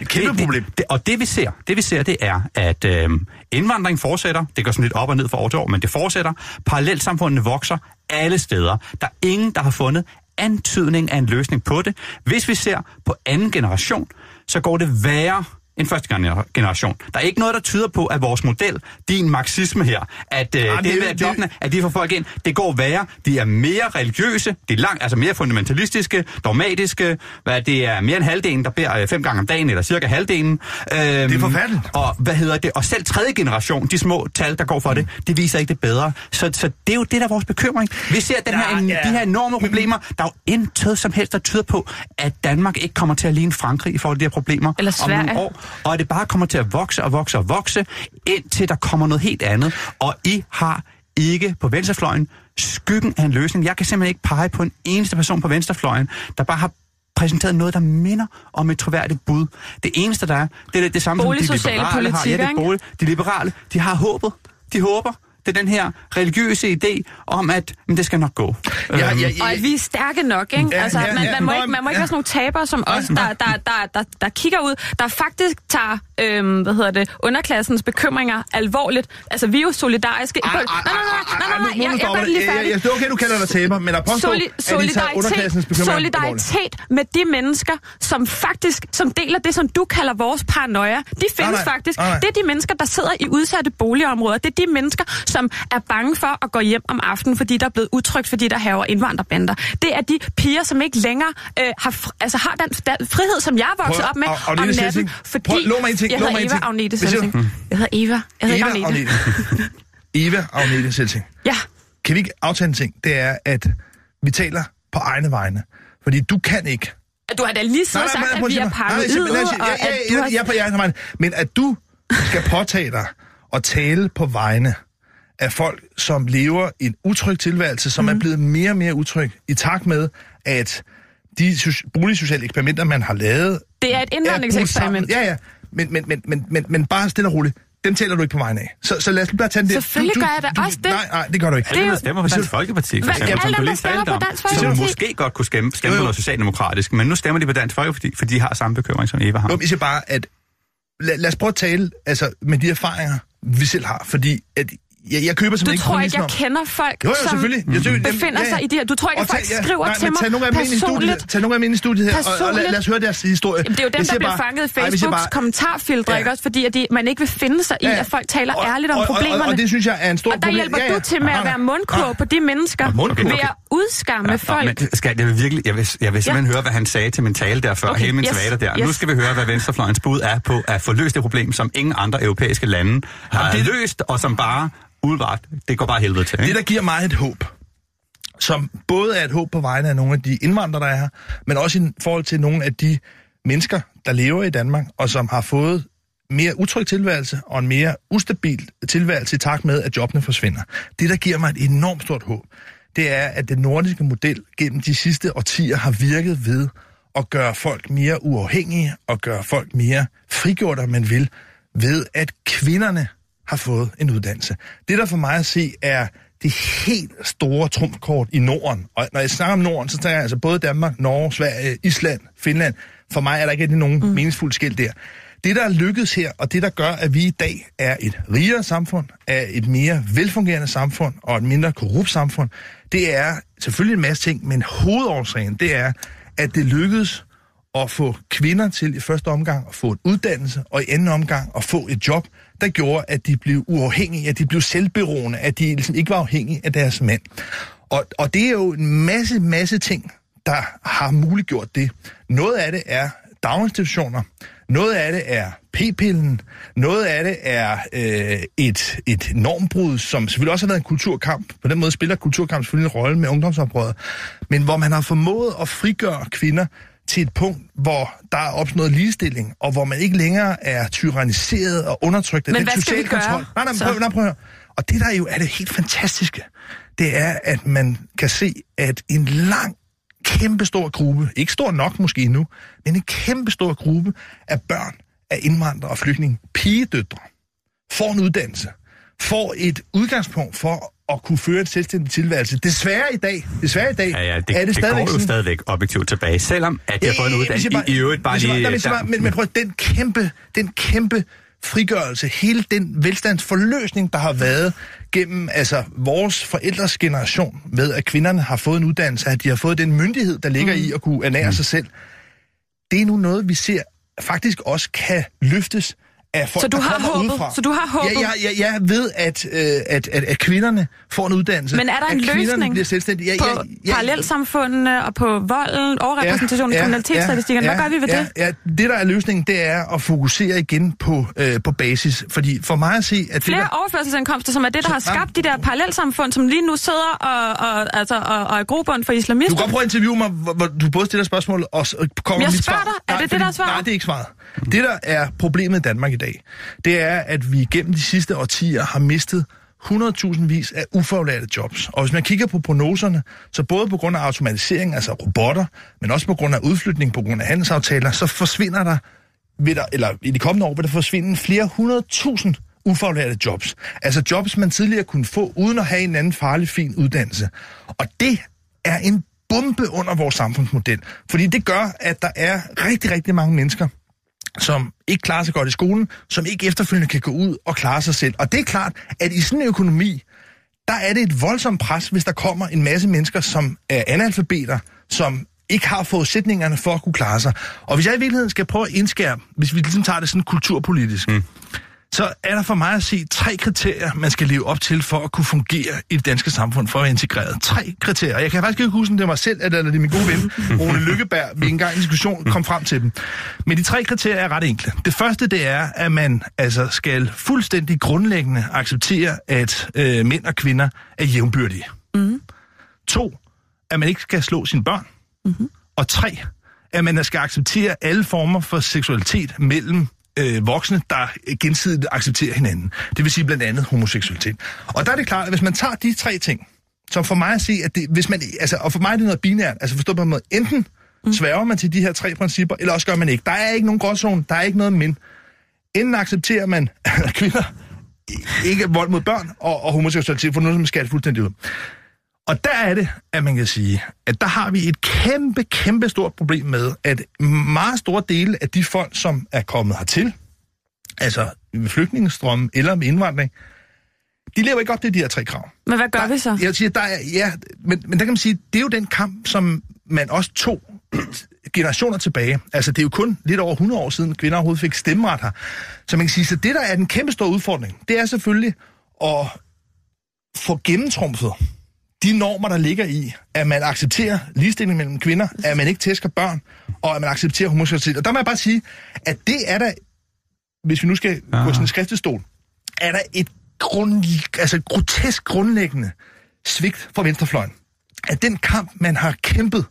Et kæmpe det, problem. Det, det, og det vi ser, det vi ser, det er, at øh, indvandring fortsætter. Det går sådan lidt op og ned fra år til år, men det fortsætter. Parallelsamfundene vokser alle steder. Der er ingen, der har fundet antydning af en løsning på det. Hvis vi ser på anden generation, så går det værre end første generation. Der er ikke noget, der tyder på, at vores model, din marxisme her, at øh, Ah, det, det- det, jobbene, at de får folk ind, det går værre. De er mere religiøse, de er langt, altså mere fundamentalistiske, dogmatiske, hvad det er mere end halvdelen, der beder øh, fem gange om dagen, eller cirka halvdelen. Øhm, det er forfærdeligt. Og hvad hedder det? Og selv tredje generation, de små tal, der går for det, det viser ikke det bedre. Så, så det er jo det, der er vores bekymring. Vi ser den her, Ja, en, ja. de her enorme problemer. Der er jo intet som helst, der tyder på, at Danmark ikke kommer til at ligne Frankrig i forhold til de her problemer Eller om nogle Sverige. år. Og at det bare kommer til at vokse og vokse og vokse, indtil der kommer noget helt andet. Og I har ikke på venstrefløjen skyggen af en løsning. Jeg kan simpelthen ikke pege på en eneste person på venstrefløjen, der bare har præsenteret noget, der minder om et troværdigt bud. Det eneste, der er, det er det, det samme, som de liberale har. Ja, det er bolig. De liberale, de har håbet. De håber. Det er den her religiøse idé om, at men det skal nok gå. Ja, ja, Øhm, ja, Og at vi er stærke nok, ikke? Ja, altså, ja, man, ja. man, må ikke, man må ikke ja. være sådan nogle tabere som os, der, der, der, der, der kigger ud, der faktisk tager øhm, hvad hedder det, underklassens bekymringer alvorligt. Altså, vi er jo solidariske. Ej, ej, nej, nej, nej, nej, nej, nu- nu jeg, jeg lige færdig. Det er okay, du kalder dig taber, men at påstå, Soli- solidaritet, solidaritet med de mennesker, som faktisk som deler det, som du kalder vores paranoia. De findes nej, faktisk. nej, nej. Det er de mennesker, der sidder i udsatte boligområder. Det er de mennesker, som er bange for at gå hjem om aftenen, fordi der er blevet utrygt, fordi der haver indvandrerbander. Det er de piger, som ikke længere øh, har, altså har den frihed, som jeg er vokset op med og- og om natten. Fordi prøv- lov mig en ting, jeg hedder Eva. Agnete? Selsing. Jeg hedder Eva. Jeg hedder Eva Agnete. Eva Agnete Selsing. Ja. Kan vi ikke aftale en ting? Det er, at vi taler på egne vegne. Fordi du kan ikke Du har da lige så sagt, at vi er paranoide, at har... jeg er på jeres vegne. Men at du skal påtage dig og tale på vegne af folk, som lever en utryg tilværelse, som mm. Mhm. er blevet mere og mere utryg, i takt med, at de soci- boligsociale eksperimenter, man har lavet... Det er et indvandringseksperiment. Ja, ja. Men, men, men, men, men, men bare stille og roligt. Den taler du ikke på vegne af. Så, så lad os bare tage den der. Selvfølgelig du, du, gør jeg da du, også det. Nej, nej, det gør du ikke. Alle, er der stemmer på Dansk Folkeparti, for Hvad- eksempel, alle som du lige talte om, Dansk som måske godt kunne stemme, stemme på noget socialdemokratisk, men nu stemmer de på Dansk Folkeparti, fordi de har samme bekymring, som Eva har. Jo, jeg siger bare, at lad, lad os prøve at tale altså, med de erfaringer, vi selv har. Fordi at, jeg, jeg køber Du simpelthen tror ikke, jeg om- kender folk, Jo, jo, som selvfølgelig. Jeg synes, befinder sig i det her. Du tror ikke, Og at folk tag- ja, skriver nej, til mig tag nogle af personligt. tag nogle af i studiet her, og, og lad, lad os høre deres historie. Jamen, det er jo dem, der bliver bare- fanget i Ej, Facebooks bare- kommentarfiltre, Ja. ikke også? Fordi at de, man ikke vil finde sig i, Ja, ja. at folk taler Og- ærligt om og- og- problemerne. Og, og det synes jeg er en stor Og der problem. hjælper Ja, ja. du til med at nej. være mundkurv på de mennesker, Og mundkurv, ved at udskamme folk. men skal, jeg vil virkelig, jeg vil, jeg vil simpelthen Ja. høre, hvad han sagde til min tale der før, hele min yes, teater der. Nu skal vi høre, hvad Venstrefløjens bud er på at få løst det problem, som ingen andre europæiske lande har løst, og som bare Udvagt. det går bare helvede til. Det, der giver mig et håb, som både er et håb på vegne af nogle af de indvandrere, der er her, men også i forhold til nogle af de mennesker, der lever i Danmark, og som har fået mere utryg tilværelse og en mere ustabil tilværelse i takt med, at jobbene forsvinder. Det, der giver mig et enormt stort håb, det er, at den nordiske model gennem de sidste årtier har virket ved at gøre folk mere uafhængige og gøre folk mere frigjorte, om man vil, ved at kvinderne har fået en uddannelse. Det, der for mig at se, er det helt store trumfkort i Norden. Og når jeg snakker om Norden, så tager jeg altså både Danmark, Norge, Sverige, Island, Finland. For mig er der ikke nogen mm. meningsfuld skæld der. Det, der er lykkedes her, og det, der gør, at vi i dag er et rigere samfund, er et mere velfungerende samfund og et mindre korrupt samfund, det er selvfølgelig en masse ting, men hovedårsagen, det er, at det lykkedes at få kvinder til i første omgang at få en uddannelse, og i anden omgang at få et job, der gjorde, at de blev uafhængige, at de blev selvberoende, at de ligesom ikke var afhængige af deres mand. Og, og det er jo en masse, masse ting, der har muliggjort det. Noget af det er daginstitutioner, noget af det er p-pillen, noget af det er øh, et, et normbrud, som selvfølgelig også har været en kulturkamp. På den måde spiller kulturkamp selvfølgelig en rolle med ungdomsoprøret. Men hvor man har formået at frigøre kvinder til et punkt, hvor der er opnået ligestilling, og hvor man ikke længere er tyranniseret og undertrykt af Men den sociale kontrol. Nej, nej, prøv, nej, prøv. Og det, der jo er det helt fantastiske, det er, at man kan se, at en lang, kæmpe stor gruppe, ikke stor nok måske endnu, men en kæmpe stor gruppe af børn af indvandrere og flygtninge, pigedøtre, får en uddannelse, får et udgangspunkt for at kunne føre en selvstændig tilværelse. Desværre i dag, desværre i dag, Ja, ja, det, er det, det, stadigvæk går jo stadigvæk objektivt tilbage, selvom at jeg har fået en Øh, uddannelse jeg i, i øvrigt bare lige... der- bare- men, men prøv at- den kæmpe, den kæmpe frigørelse, hele den velstandsforløsning, der har været gennem altså, vores forældres generation med, at kvinderne har fået en uddannelse, at de har fået den myndighed, der ligger mm. i at kunne ernære mm. sig selv, det er nu noget, vi ser faktisk også kan løftes af folk, Så du har håbet? udefra. Så du har håbet? Ja, ja, ja, jeg ved, at, øh, at, at, at kvinderne får en uddannelse. Men er der en løsning bliver selvstændige. Ja, på ja, ja, parallelsamfundene og på volden, overrepræsentationen i kriminalitetsstatistikkerne? Hvad gør vi ved ja, det? Ja, det, der er løsningen, det er at fokusere igen på, øh, på basis. Fordi for mig at se, at Flere det der, overførselsindkomster, som er det, der har skabt de der parallelsamfund, som lige nu sidder og, og, altså, og, og er grobund for Du islamister. kan godt prøve at interviewe mig, hvor, hvor du både stiller spørgsmål og, kommer Jeg med spørger svar. dig. Er det det, der er svaret? Nej, det er ikke svaret. Det, der er problemet i Danmark i dag, det er, at vi gennem de sidste årtier har mistet 100.000 vis af ufaglærte jobs. Og hvis man kigger på prognoserne, så både på grund af automatisering, altså robotter, men også på grund af udflytning, på grund af handelsaftaler, så forsvinder der, vil der eller i de kommende år vil der forsvinde flere hundredtusind ufaglærte jobs. Altså jobs, man tidligere kunne få, uden at have en anden farlig, fin uddannelse. Og det er en bombe under vores samfundsmodel. Fordi det gør, at der er rigtig, rigtig mange mennesker, som ikke klarer sig godt i skolen, som ikke efterfølgende kan gå ud og klare sig selv. Og det er klart, at i sådan en økonomi, der er det et voldsomt pres, hvis der kommer en masse mennesker, som er analfabeter, som ikke har forudsætningerne for at kunne klare sig. Og hvis jeg i virkeligheden skal prøve at indskære, hvis vi ligesom tager det sådan kulturpolitisk, mm så er der for mig at se tre kriterier, man skal leve op til for at kunne fungere i det danske samfund, for at være integreret. Tre kriterier. Jeg kan faktisk ikke huske, om det var mig selv, eller det er min gode ven, Rune Lykkeberg, vi engang i diskussion kom frem til dem. Men de tre kriterier er ret enkle. Det første, det er, at man altså skal fuldstændig grundlæggende acceptere, at øh, mænd og kvinder er jævnbyrdige. Mm. To, at man ikke skal slå sine børn. Mm-hmm. Og tre, at man skal acceptere alle former for seksualitet mellem øh, voksne, der gensidigt accepterer hinanden. Det vil sige blandt andet homoseksualitet. Og der er det klart, at hvis man tager de tre ting, som for mig at se, at det, hvis man, altså, og for mig er det noget binært, altså forstå på en måde, enten sværger man til de her tre principper, eller også gør man ikke. Der er ikke nogen gråzone, der er ikke noget men. Enten accepterer man, at kvinder ikke er vold mod børn og, og homoseksualitet, for noget, som skal fuldstændig ud. Og der er det, at man kan sige, at der har vi et kæmpe, kæmpe stort problem med, at meget store dele af de folk, som er kommet hertil, altså flygtningestrømme eller med indvandring, de lever ikke op til de her tre krav. Men hvad gør der, vi så? Jeg siger, der er, ja, men, men der kan man sige, det er jo den kamp, som man også tog generationer tilbage. Altså, det er jo kun lidt over 100 år siden, kvinder overhovedet fik stemmeret her. Så man kan sige, så det, der er den kæmpe store udfordring, det er selvfølgelig at få gennemtrumfet de normer, der ligger i, at man accepterer ligestilling mellem kvinder, at man ikke tæsker børn, og at man accepterer homoseksualitet. Og der må jeg bare sige, at det er der, hvis vi nu skal gå sådan en skriftestol, er der et grund, altså grotesk grundlæggende svigt fra venstrefløjen. At den kamp, man har kæmpet,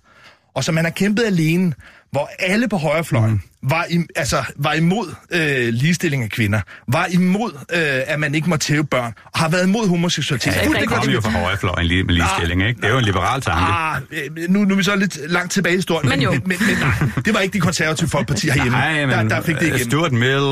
og som man har kæmpet alene, hvor alle på højrefløjen mm. var, i, altså, var imod øh, ligestilling af kvinder, var imod, øh, at man ikke må tæve børn, og har været imod homoseksualitet. Ja, det kommer jo fra højrefløjen lige med ligestilling, ikke? Det er jo en liberal tanke. Ah, øh, nu, nu er vi så lidt langt tilbage i historien, Men jo. men, men, men nej, det var ikke de konservative folkeparti herhjemme, Nej, men der, der fik det øh, igennem. Stuart Mill,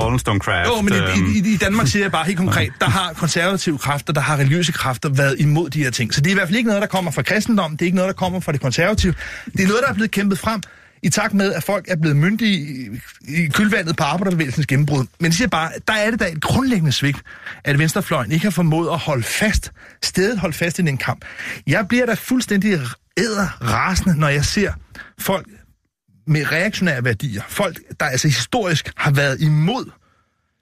Wollstonecraft... Jo, men i, øhm, i, i Danmark siger jeg bare helt konkret, der har konservative kræfter, der har religiøse kræfter været imod de her ting. Så det er i hvert fald ikke noget, der kommer fra kristendom, det er ikke noget, der kommer fra det konservative. Det er noget, der er blevet kæmpet frem i takt med, at folk er blevet myndige i, kølvandet på arbejderbevægelsens gennembrud. Men det siger bare, der er det da et grundlæggende svigt, at venstrefløjen ikke har formået at holde fast, stedet holde fast i den kamp. Jeg bliver da fuldstændig æder rasende, når jeg ser folk med reaktionære værdier, folk, der altså historisk har været imod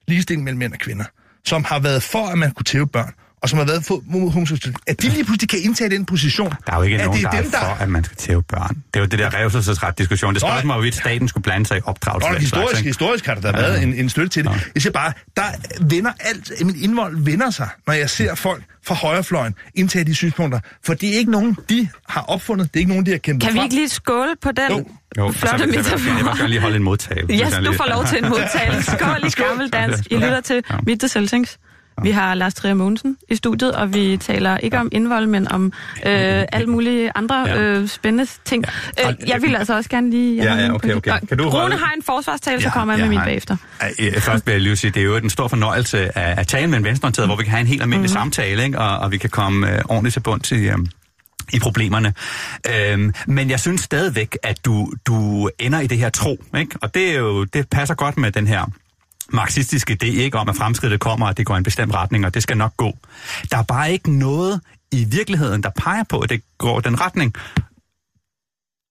ligestilling mellem mænd og kvinder, som har været for, at man kunne tæve børn, og som har været homoseksuelle, at de lige pludselig kan indtage den position. Der er jo ikke at nogen, det der er dem, for, at man skal tæve børn. Det er jo det der revselsesret diskussion. Det mig, hvorvidt staten skulle blande sig i opdragelse. Og den slags, historisk, historisk har der da været en, en støtte til det. Nå. Jeg siger bare, der vender alt, min indvold vender sig, når jeg ser folk fra højrefløjen indtage de synspunkter. For det er ikke nogen, de har opfundet. Det er ikke nogen, de har kæmpet Kan vi ikke lige skåle på den Jo. Jo, og så flotte vil jeg, jeg, vil metafor? gerne lige holde en modtale. Hvis Yes, du får lov til en modtale. Skål i gammeldansk. I lytter til Ja. Mit The Celtings. Vi har Lars Trier Mogensen i studiet, og vi taler ikke om indvold, men om øh, alle mulige andre Ja. øh, spændende ting. Ja. Øh, jeg vil altså også gerne lige... Ja, har ja, en okay, okay. Kan du Rune holde- har en forsvarstale, så kommer jeg med min bagefter. Øh, Først vil jeg lige sige, det er jo en stor fornøjelse at, at tale med en venstreorienteret, hvor vi kan have en helt almindelig Mhm. mm-hmm. samtale, ikke? Og, og vi kan komme øh, ordentligt til bunds i, øh, i problemerne. Øhm, men jeg synes stadigvæk, at du, du ender i det her tro, ikke? Og det, er jo, det passer godt med den her marxistisk idé, ikke? Om at fremskridtet kommer, og det går i en bestemt retning, og det skal nok gå. Der er bare ikke noget i virkeligheden, der peger på, at det går den retning.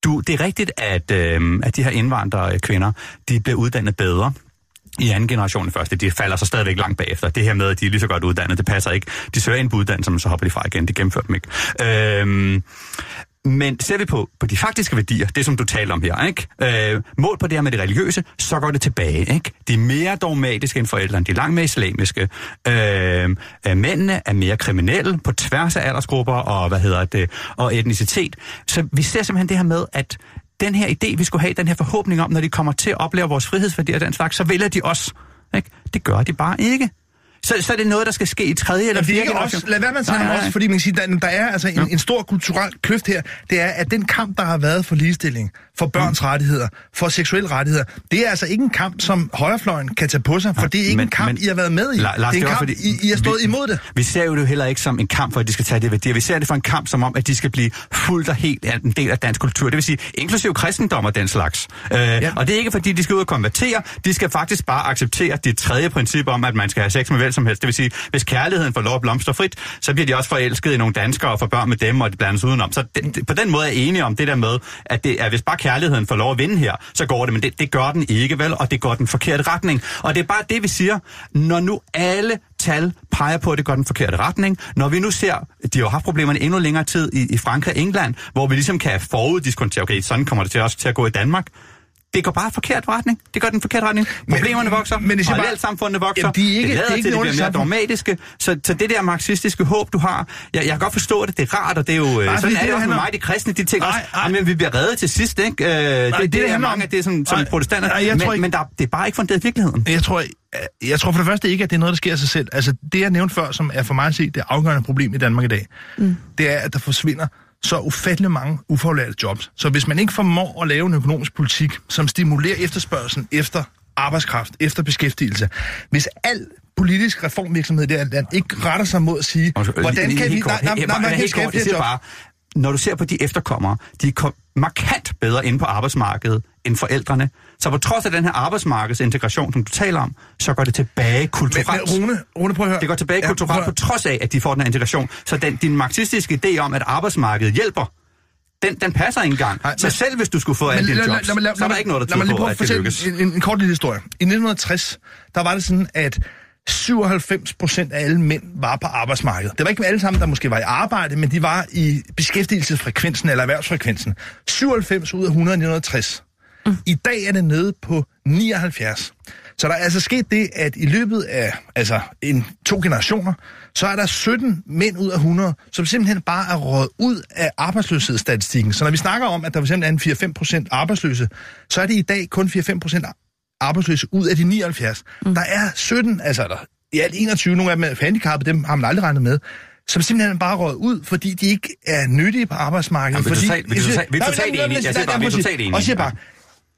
Du, det er rigtigt, at, øh, at de her indvandrere kvinder, de bliver uddannet bedre i anden generation i første. De falder så stadigvæk langt bagefter. Det her med, at de er lige så godt uddannet, det passer ikke. De søger ind på uddannelse, men så hopper de fra igen. Det gennemfører dem ikke. Øhm, men ser vi på, på de faktiske værdier, det som du taler om her, ikke? Øh, mål på det her med det religiøse, så går det tilbage. Ikke? De er mere dogmatiske end forældrene, de er langt mere islamiske. Øh, øh, mændene er mere kriminelle på tværs af aldersgrupper og, hvad hedder det, og etnicitet. Så vi ser simpelthen det her med, at den her idé, vi skulle have, den her forhåbning om, når de kommer til at opleve vores frihedsværdier og den slags, så vælger de os. Ikke? Det gør de bare ikke. Så, så er det noget, der skal ske i tredje eller er fjerde generation. lad være med at tage Nej, også, fordi man kan sige, der, der er altså en, en stor kulturel kløft her. Det er, at den kamp, der har været for ligestilling, for børns Mm. rettigheder, for seksuelle rettigheder, det er altså ikke en kamp, som højrefløjen kan tage på sig, for det er ikke men- en kamp, men- I har været med i. La- Lars, det er en kamp, fordi- I, I har stået vi- imod det. Vi ser jo det jo heller ikke som en kamp for, at de skal tage det værdier. Vi ser det for en kamp som om, at de skal blive fuldt og helt en del af dansk kultur. Det vil sige, inklusive kristendom og den slags. Øh, ja. Og det er ikke fordi, de skal ud og konvertere. De skal faktisk bare acceptere det tredje princip om, at man skal have sex med hvem som helst. Det vil sige, hvis kærligheden får lov at blomstre frit, så bliver de også forelsket i nogle danskere og får børn med dem, og det blandes udenom. Så det, det, på den måde er jeg enig om det der med, at, det, at hvis bare kærligheden får lov at vinde her, så går det. Men det, det gør den ikke, vel? Og det går den forkerte retning. Og det er bare det, vi siger. Når nu alle tal peger på, at det går den forkerte retning. Når vi nu ser, de har haft problemerne endnu længere tid i, i Frankrig og England, hvor vi ligesom kan foruddiskontere, okay, sådan kommer det til også til at gå i Danmark. Det går bare forkert retning. Det går den forkerte retning. Problemerne vokser, men jeg siger bare- parallelsamfundene vokser. Jamen, de er ikke- det det er lader ikke til, at de bliver mere samfund. dogmatiske. Så, så det der marxistiske håb, du har, jeg, jeg kan godt forstå det, det er rart, og det er jo... fordi Nej, sådan det, er det også med mig, de kristne, de tænker Nej, også, nej. "Ah, men vi bliver reddet til sidst, ikke? Øh, det, det, det, det er handler mange af det, som, som Nej, protestanter... nej, jeg tror men, ikke- men der, det er bare ikke funderet i virkeligheden. Jeg tror, jeg tror for det første ikke, at det er noget, der sker af sig selv. Altså, det jeg nævnte før, som er for mig at se det afgørende problem i Danmark i dag, mm. det er, at der forsvinder så ufattelig mange ufaglærte jobs. Så hvis man ikke formår at lave en økonomisk politik, som stimulerer efterspørgselen efter arbejdskraft, efter beskæftigelse, hvis al politisk reformvirksomhed i det her land ikke retter sig mod at sige, hvordan kan vi... Kort, Nej, nej, nej, når du ser på de efterkommere, de er markant bedre inde på arbejdsmarkedet end forældrene. Så på trods af den her arbejdsmarkedsintegration, som du taler om, så går det tilbage Men, kulturelt. men Rune, Rune, prøv at høre. Det går tilbage Ja, kulturelt på trods af, at de får den her integration. Så den, din marxistiske idé om, at arbejdsmarkedet hjælper, den, den passer ikke engang. Nej, så men- selv hvis du skulle få alle dine lad- lad- jobs, lad mig- lad- så er der lad- ikke noget, der lad tyder på, at det lykkes. en, en kort lille historie. I 1960, der var det sådan, at 97 procent af alle mænd var på arbejdsmarkedet. Det var ikke alle sammen, der måske var i arbejde, men de var i beskæftigelsesfrekvensen eller erhvervsfrekvensen. 97 ud af 100 i 1960. Mm. I dag er det nede på 79. Så der er altså sket det, at i løbet af altså en, to generationer, så er der 17 mænd ud af 100, som simpelthen bare er rådet ud af arbejdsløshedsstatistikken. Så når vi snakker om, at der eksempel er en 4-5 procent arbejdsløse, så er det i dag kun 4-5 procent arbejdsløse ud af de 79. Mm. Der er 17, altså der, i alt 21, nogle af dem er handicappede, dem har man aldrig regnet med, som simpelthen bare råd ud, fordi de ikke er nyttige på arbejdsmarkedet. Jamen, fordi, vi er totalt- enige. Jeg siger bare, vi er totalt enige. Og siger bare,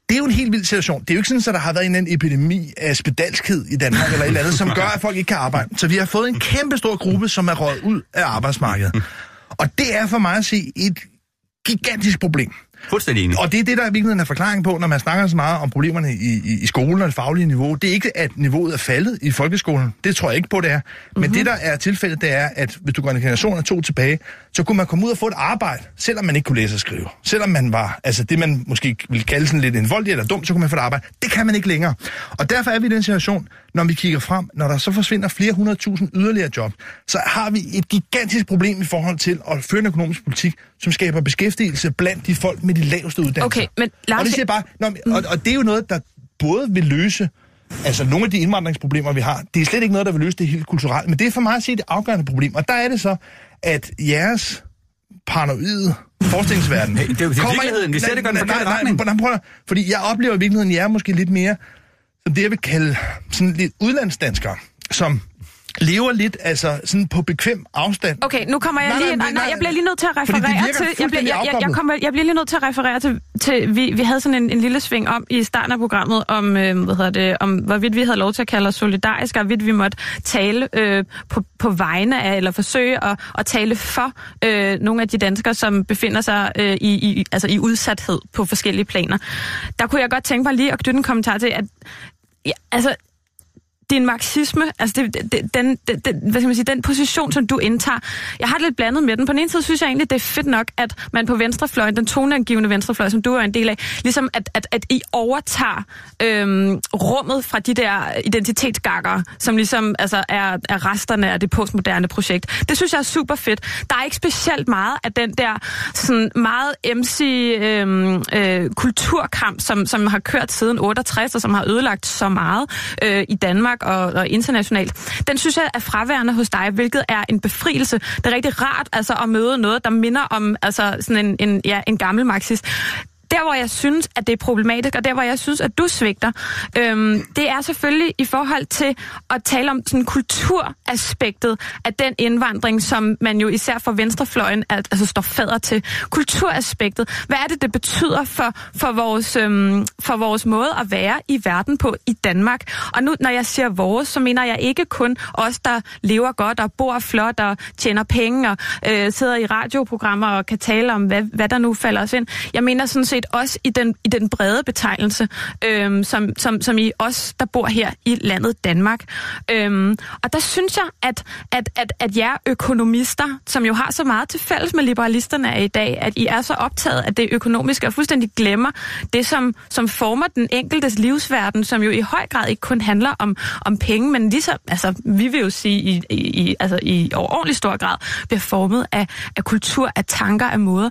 det er jo en helt vild situation. Det er jo ikke sådan, at der har været en anden epidemi af spedalskhed i Danmark eller et eller andet, som gør, at folk ikke kan arbejde. Så vi har fået en kæmpe stor gruppe, som er råd ud af arbejdsmarkedet. Og det er for mig at se et gigantisk problem. Fuldstændig enig. Og det er det, der er virkeligheden er forklaring på, når man snakker så meget om problemerne i, i, i skolen og det faglige niveau. Det er ikke, at niveauet er faldet i folkeskolen. Det tror jeg ikke på, det er. Men mm-hmm. det, der er tilfældet, det er, at hvis du går en generation af to tilbage, så kunne man komme ud og få et arbejde, selvom man ikke kunne læse og skrive. Selvom man var, altså det man måske ville kalde sådan lidt en voldelig eller dum, så kunne man få et arbejde. Det kan man ikke længere. Og derfor er vi i den situation, når vi kigger frem, når der så forsvinder flere hundredtusind yderligere job, så har vi et gigantisk problem i forhold til at føre en økonomisk politik, som skaber beskæftigelse blandt de folk med de laveste uddannelser. Okay, men Lars... Og det siger bare, når, og, og det er jo noget, der både vil løse altså nogle af de indvandringsproblemer, vi har. Det er slet ikke noget, der vil løse det helt kulturelt, men det er for mig at se det afgørende problem. Og der er det så, at jeres paranoide forestillingsverden... Hey, det er jo virkeligheden. Vi ser det godt i den nej, forkerte nej, retning. nej, nej, prøv at, fordi jeg oplever i virkeligheden, at jeg er måske lidt mere, som det jeg vil kalde sådan lidt udlandsdanskere, som lever lidt altså sådan på bekvem afstand. Okay, nu kommer jeg Nej, lige nej. Nej, nej, jeg bliver lige nødt til at referere til... Jeg bliver, jeg, jeg, jeg, kommer, jeg bliver lige nødt til at referere til... til vi, vi havde sådan en, en lille sving om i starten af programmet, om, øh, hvad hedder det, om hvorvidt vi havde lov til at kalde os solidariske, og hvorvidt vi måtte tale øh, på, på vegne af, eller forsøge at, at tale for øh, nogle af de danskere, som befinder sig øh, i, i, altså i udsathed på forskellige planer. Der kunne jeg godt tænke mig lige at knytte en kommentar til, at ja, altså, din marxisme, altså det, det, den, den, hvad skal man sige, den position, som du indtager, jeg har det lidt blandet med den. På den ene side synes jeg egentlig, det er fedt nok, at man på venstrefløjen, den toneangivende venstrefløj, som du er en del af, ligesom at, at, at I overtager øhm, rummet fra de der identitetsgakker, som ligesom altså, er, er resterne af det postmoderne projekt. Det synes jeg er super fedt. Der er ikke specielt meget af den der sådan meget MC øhm, øh, kulturkamp, som, som har kørt siden 68, og som har ødelagt så meget øh, i Danmark og, og internationalt. Den synes jeg er fraværende hos dig, hvilket er en befrielse. Det er rigtig rart altså, at møde noget, der minder om altså, sådan en, en, ja, en gammel marxist. Der, hvor jeg synes, at det er problematisk, og der, hvor jeg synes, at du svigter, øhm, det er selvfølgelig i forhold til at tale om sådan kulturaspektet af den indvandring, som man jo især for venstrefløjen al- altså står fader til. Kulturaspektet. Hvad er det, det betyder for, for, vores, øhm, for vores måde at være i verden på i Danmark? Og nu, når jeg siger vores, så mener jeg ikke kun os, der lever godt og bor flot og tjener penge og øh, sidder i radioprogrammer og kan tale om, hvad, hvad der nu falder os ind. Jeg mener sådan set også i den, i den brede betegnelse, øhm, som, som, som i os, der bor her i landet Danmark. Øhm, og der synes jeg, at, at, at, at jer økonomister, som jo har så meget til fælles med liberalisterne af i dag, at I er så optaget af det økonomiske og fuldstændig glemmer det, som, som former den enkeltes livsverden, som jo i høj grad ikke kun handler om, om penge, men ligesom, altså vi vil jo sige i, i, altså, i overordentlig stor grad, bliver formet af, af kultur, af tanker, af måder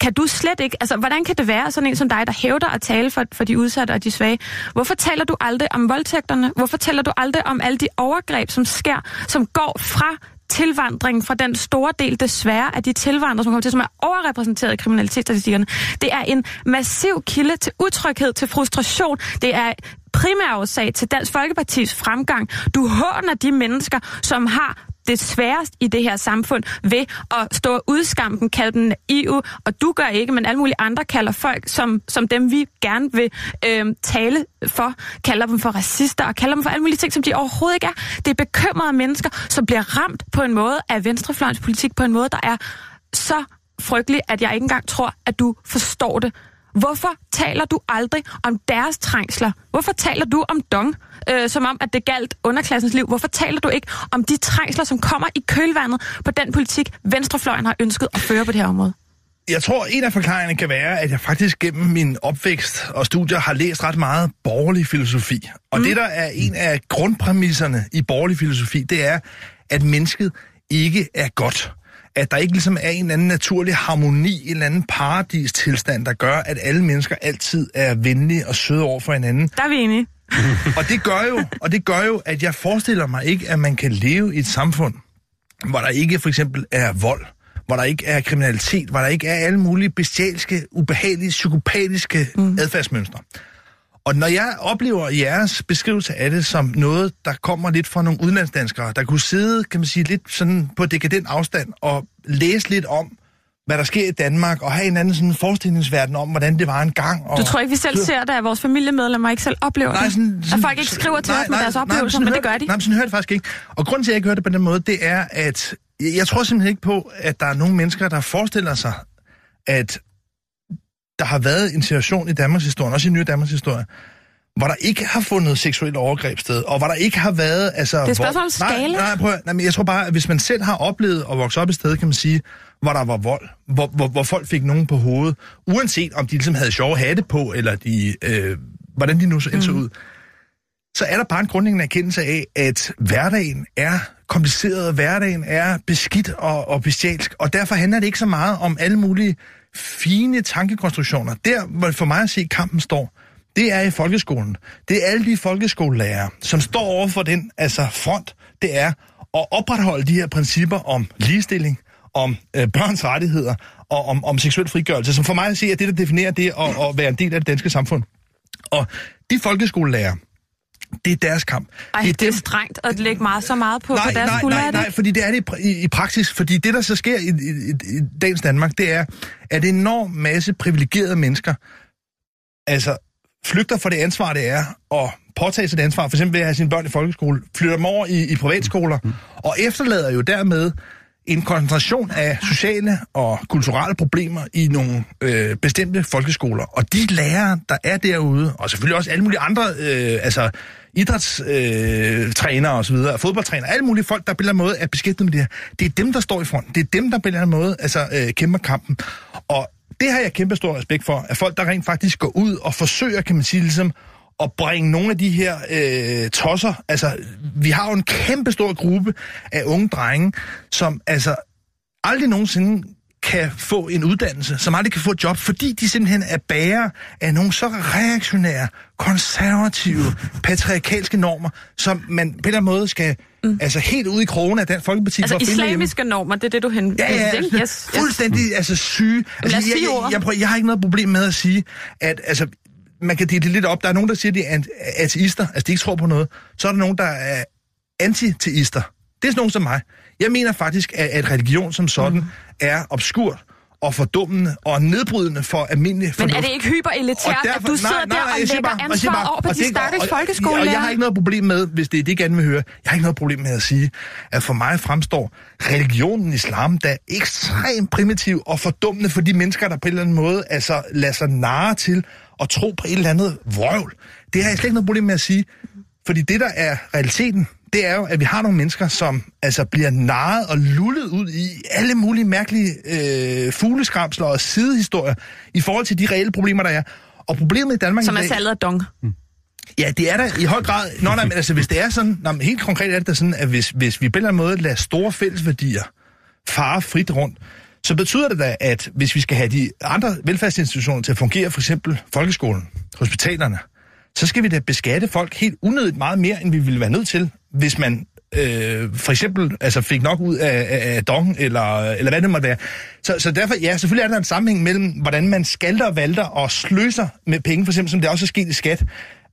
kan du slet ikke, altså hvordan kan det være sådan en som dig, der hævder at tale for, for de udsatte og de svage? Hvorfor taler du aldrig om voldtægterne? Hvorfor taler du aldrig om alle de overgreb, som sker, som går fra tilvandring fra den store del desværre af de tilvandrere, som kommer til, som er overrepræsenteret i kriminalitetsstatistikkerne. Det er en massiv kilde til utryghed, til frustration. Det er primær årsag til Dansk Folkepartis fremgang. Du håner de mennesker, som har det sværest i det her samfund ved at stå og udskamme dem, kalde dem naive, og du gør ikke, men alle mulige andre kalder folk, som, som dem vi gerne vil øh, tale for, kalder dem for racister og kalder dem for alle mulige ting, som de overhovedet ikke er. Det er bekymrede mennesker, som bliver ramt på en måde af venstrefløjens politik, på en måde, der er så frygtelig, at jeg ikke engang tror, at du forstår det. Hvorfor taler du aldrig om deres trængsler? Hvorfor taler du om dong, øh, som om, at det galt underklassens liv? Hvorfor taler du ikke om de trængsler, som kommer i kølvandet på den politik, venstrefløjen har ønsket at føre på det her område? Jeg tror, en af forklaringerne kan være, at jeg faktisk gennem min opvækst og studier har læst ret meget borgerlig filosofi. Og mm. det, der er en af grundpræmisserne i borgerlig filosofi, det er, at mennesket ikke er godt. At der ikke ligesom er en anden naturlig harmoni, en eller anden paradistilstand, der gør, at alle mennesker altid er venlige og søde over for hinanden. Der er vi enige. Og det gør jo, og det gør jo, at jeg forestiller mig ikke, at man kan leve i et samfund, hvor der ikke for eksempel er vold, hvor der ikke er kriminalitet, hvor der ikke er alle mulige bestialske, ubehagelige, psykopatiske mm. adfærdsmønstre. Og når jeg oplever jeres beskrivelse af det som noget, der kommer lidt fra nogle udlandsdanskere, der kunne sidde, kan man sige, lidt sådan på dekadent afstand og læse lidt om, hvad der sker i Danmark, og have en anden sådan forestillingsverden om, hvordan det var en gang. Og Du tror ikke, vi selv ser det, at vores familiemedlemmer ikke selv oplever Nej, det? sådan, sådan, at folk ikke skriver til nej, os med nej, deres nej, oplevelser, sådan men hører- det gør de. Nej, men sådan hører det faktisk ikke. Og grunden til, at jeg ikke hører det på den måde, det er, at jeg jeg tror simpelthen ikke på, at der er nogle mennesker, der forestiller sig, at der har været en situation i Danmarks historie, også i nye Danmarks historie, hvor der ikke har fundet seksuelt overgreb sted, og hvor der ikke har været... Altså, Det er spørgsmål om nej, skala. nej, prøv, at- nej, men jeg tror bare, at hvis man selv har oplevet at vokse op et sted, kan man sige, hvor der var vold, hvor, hvor, hvor folk fik nogen på hovedet, uanset om de ligesom havde sjove hatte på, eller de, øh, hvordan de nu så end så ud, så er der bare en grundlæggende erkendelse af, at hverdagen er kompliceret, hverdagen er beskidt og, og bestialsk, og derfor handler det ikke så meget om alle mulige fine tankekonstruktioner. Der, hvor for mig at se kampen står, det er i folkeskolen. Det er alle de folkeskolelærere, som står over for den altså front, det er at opretholde de her principper om ligestilling, om øh, børns rettigheder og om, om seksuel frigørelse, som for mig at se er det, der definerer det at, at være en del af det danske samfund. Og de folkeskolelærere, det er deres kamp. Ej, det er strengt at lægge meget så meget på, på Nej, deres nej, nej, er det nej, ikke? fordi det er det i, i, i praksis. Fordi det, der så sker i, i, i, i dagens Danmark, det er, at en enorm masse privilegerede mennesker, altså flygter fra det ansvar, det er, og påtager sig det ansvar, for eksempel ved at have sine børn i folkeskole, flytter dem over i, i privatskoler, og efterlader jo dermed en koncentration af sociale og kulturelle problemer i nogle øh, bestemte folkeskoler. Og de lærere, der er derude, og selvfølgelig også alle mulige andre, øh, altså idrætstrænere øh, trænere og så videre, fodboldtrænere, alle mulige folk, der på en eller anden måde er beskæftiget med det her, det er dem, der står i front. Det er dem, der på en eller anden måde altså, øh, kæmper kampen. Og det har jeg kæmpe stor respekt for, at folk, der rent faktisk går ud og forsøger, kan man sige, ligesom, at bringe nogle af de her øh, tosser, altså, vi har jo en kæmpe stor gruppe af unge drenge, som altså aldrig nogensinde kan få en uddannelse, som aldrig kan få et job, fordi de simpelthen er bærer af nogle så reaktionære, konservative, patriarkalske normer, som man på en eller anden måde skal, mm. altså helt ud i krogen af Dansk Folkeparti Altså for at finde hjemme. islamiske normer, det er det, du henviser Ja, ja, til, Yes, yes. fuldstændig altså syge. Altså, jeg, jeg, jeg, prøver, jeg har ikke noget problem med at sige, at altså, man kan dele det lidt op. Der er nogen, der siger, at de er ateister, altså de ikke tror på noget. Så er der nogen, der er antiteister. Det er sådan nogen som mig. Jeg mener faktisk, at, at religion som sådan mm. er obskurt og fordummende og nedbrydende for almindelig Men fornuft. er det ikke hyperelitært, at du sidder der og jeg siger lægger siger ansvar over på og de det- stakkels og- og- Og jeg folkeskolelærer? har ikke noget problem med, hvis det er det, jeg gerne vil høre, jeg har ikke noget problem med at sige, at for mig fremstår religionen islam, der er ekstremt primitiv og fordummende for de mennesker, der på en eller anden måde altså, lader sig narre til at tro på et eller andet vrøvl. Det har jeg slet ikke noget problem med at sige. Fordi det, der er realiteten, det er jo, at vi har nogle mennesker, som altså bliver narret og lullet ud i alle mulige mærkelige øh, fugleskramsler og sidehistorier i forhold til de reelle problemer, der er. Og problemet i Danmark Som er salget af dong. Ja, det er der i høj grad. Nå, nej, men altså, hvis det er sådan, nå, men helt konkret er det da sådan, at hvis, hvis vi på en eller anden måde lader store fællesværdier fare frit rundt, så betyder det da, at hvis vi skal have de andre velfærdsinstitutioner til at fungere, for eksempel folkeskolen, hospitalerne, så skal vi da beskatte folk helt unødigt meget mere, end vi ville være nødt til, hvis man øh, for eksempel altså fik nok ud af, af, af dong, eller, eller hvad det måtte være. Så, så derfor, ja, selvfølgelig er der en sammenhæng mellem, hvordan man skalter og valter og sløser med penge, for eksempel som det også er sket i skat,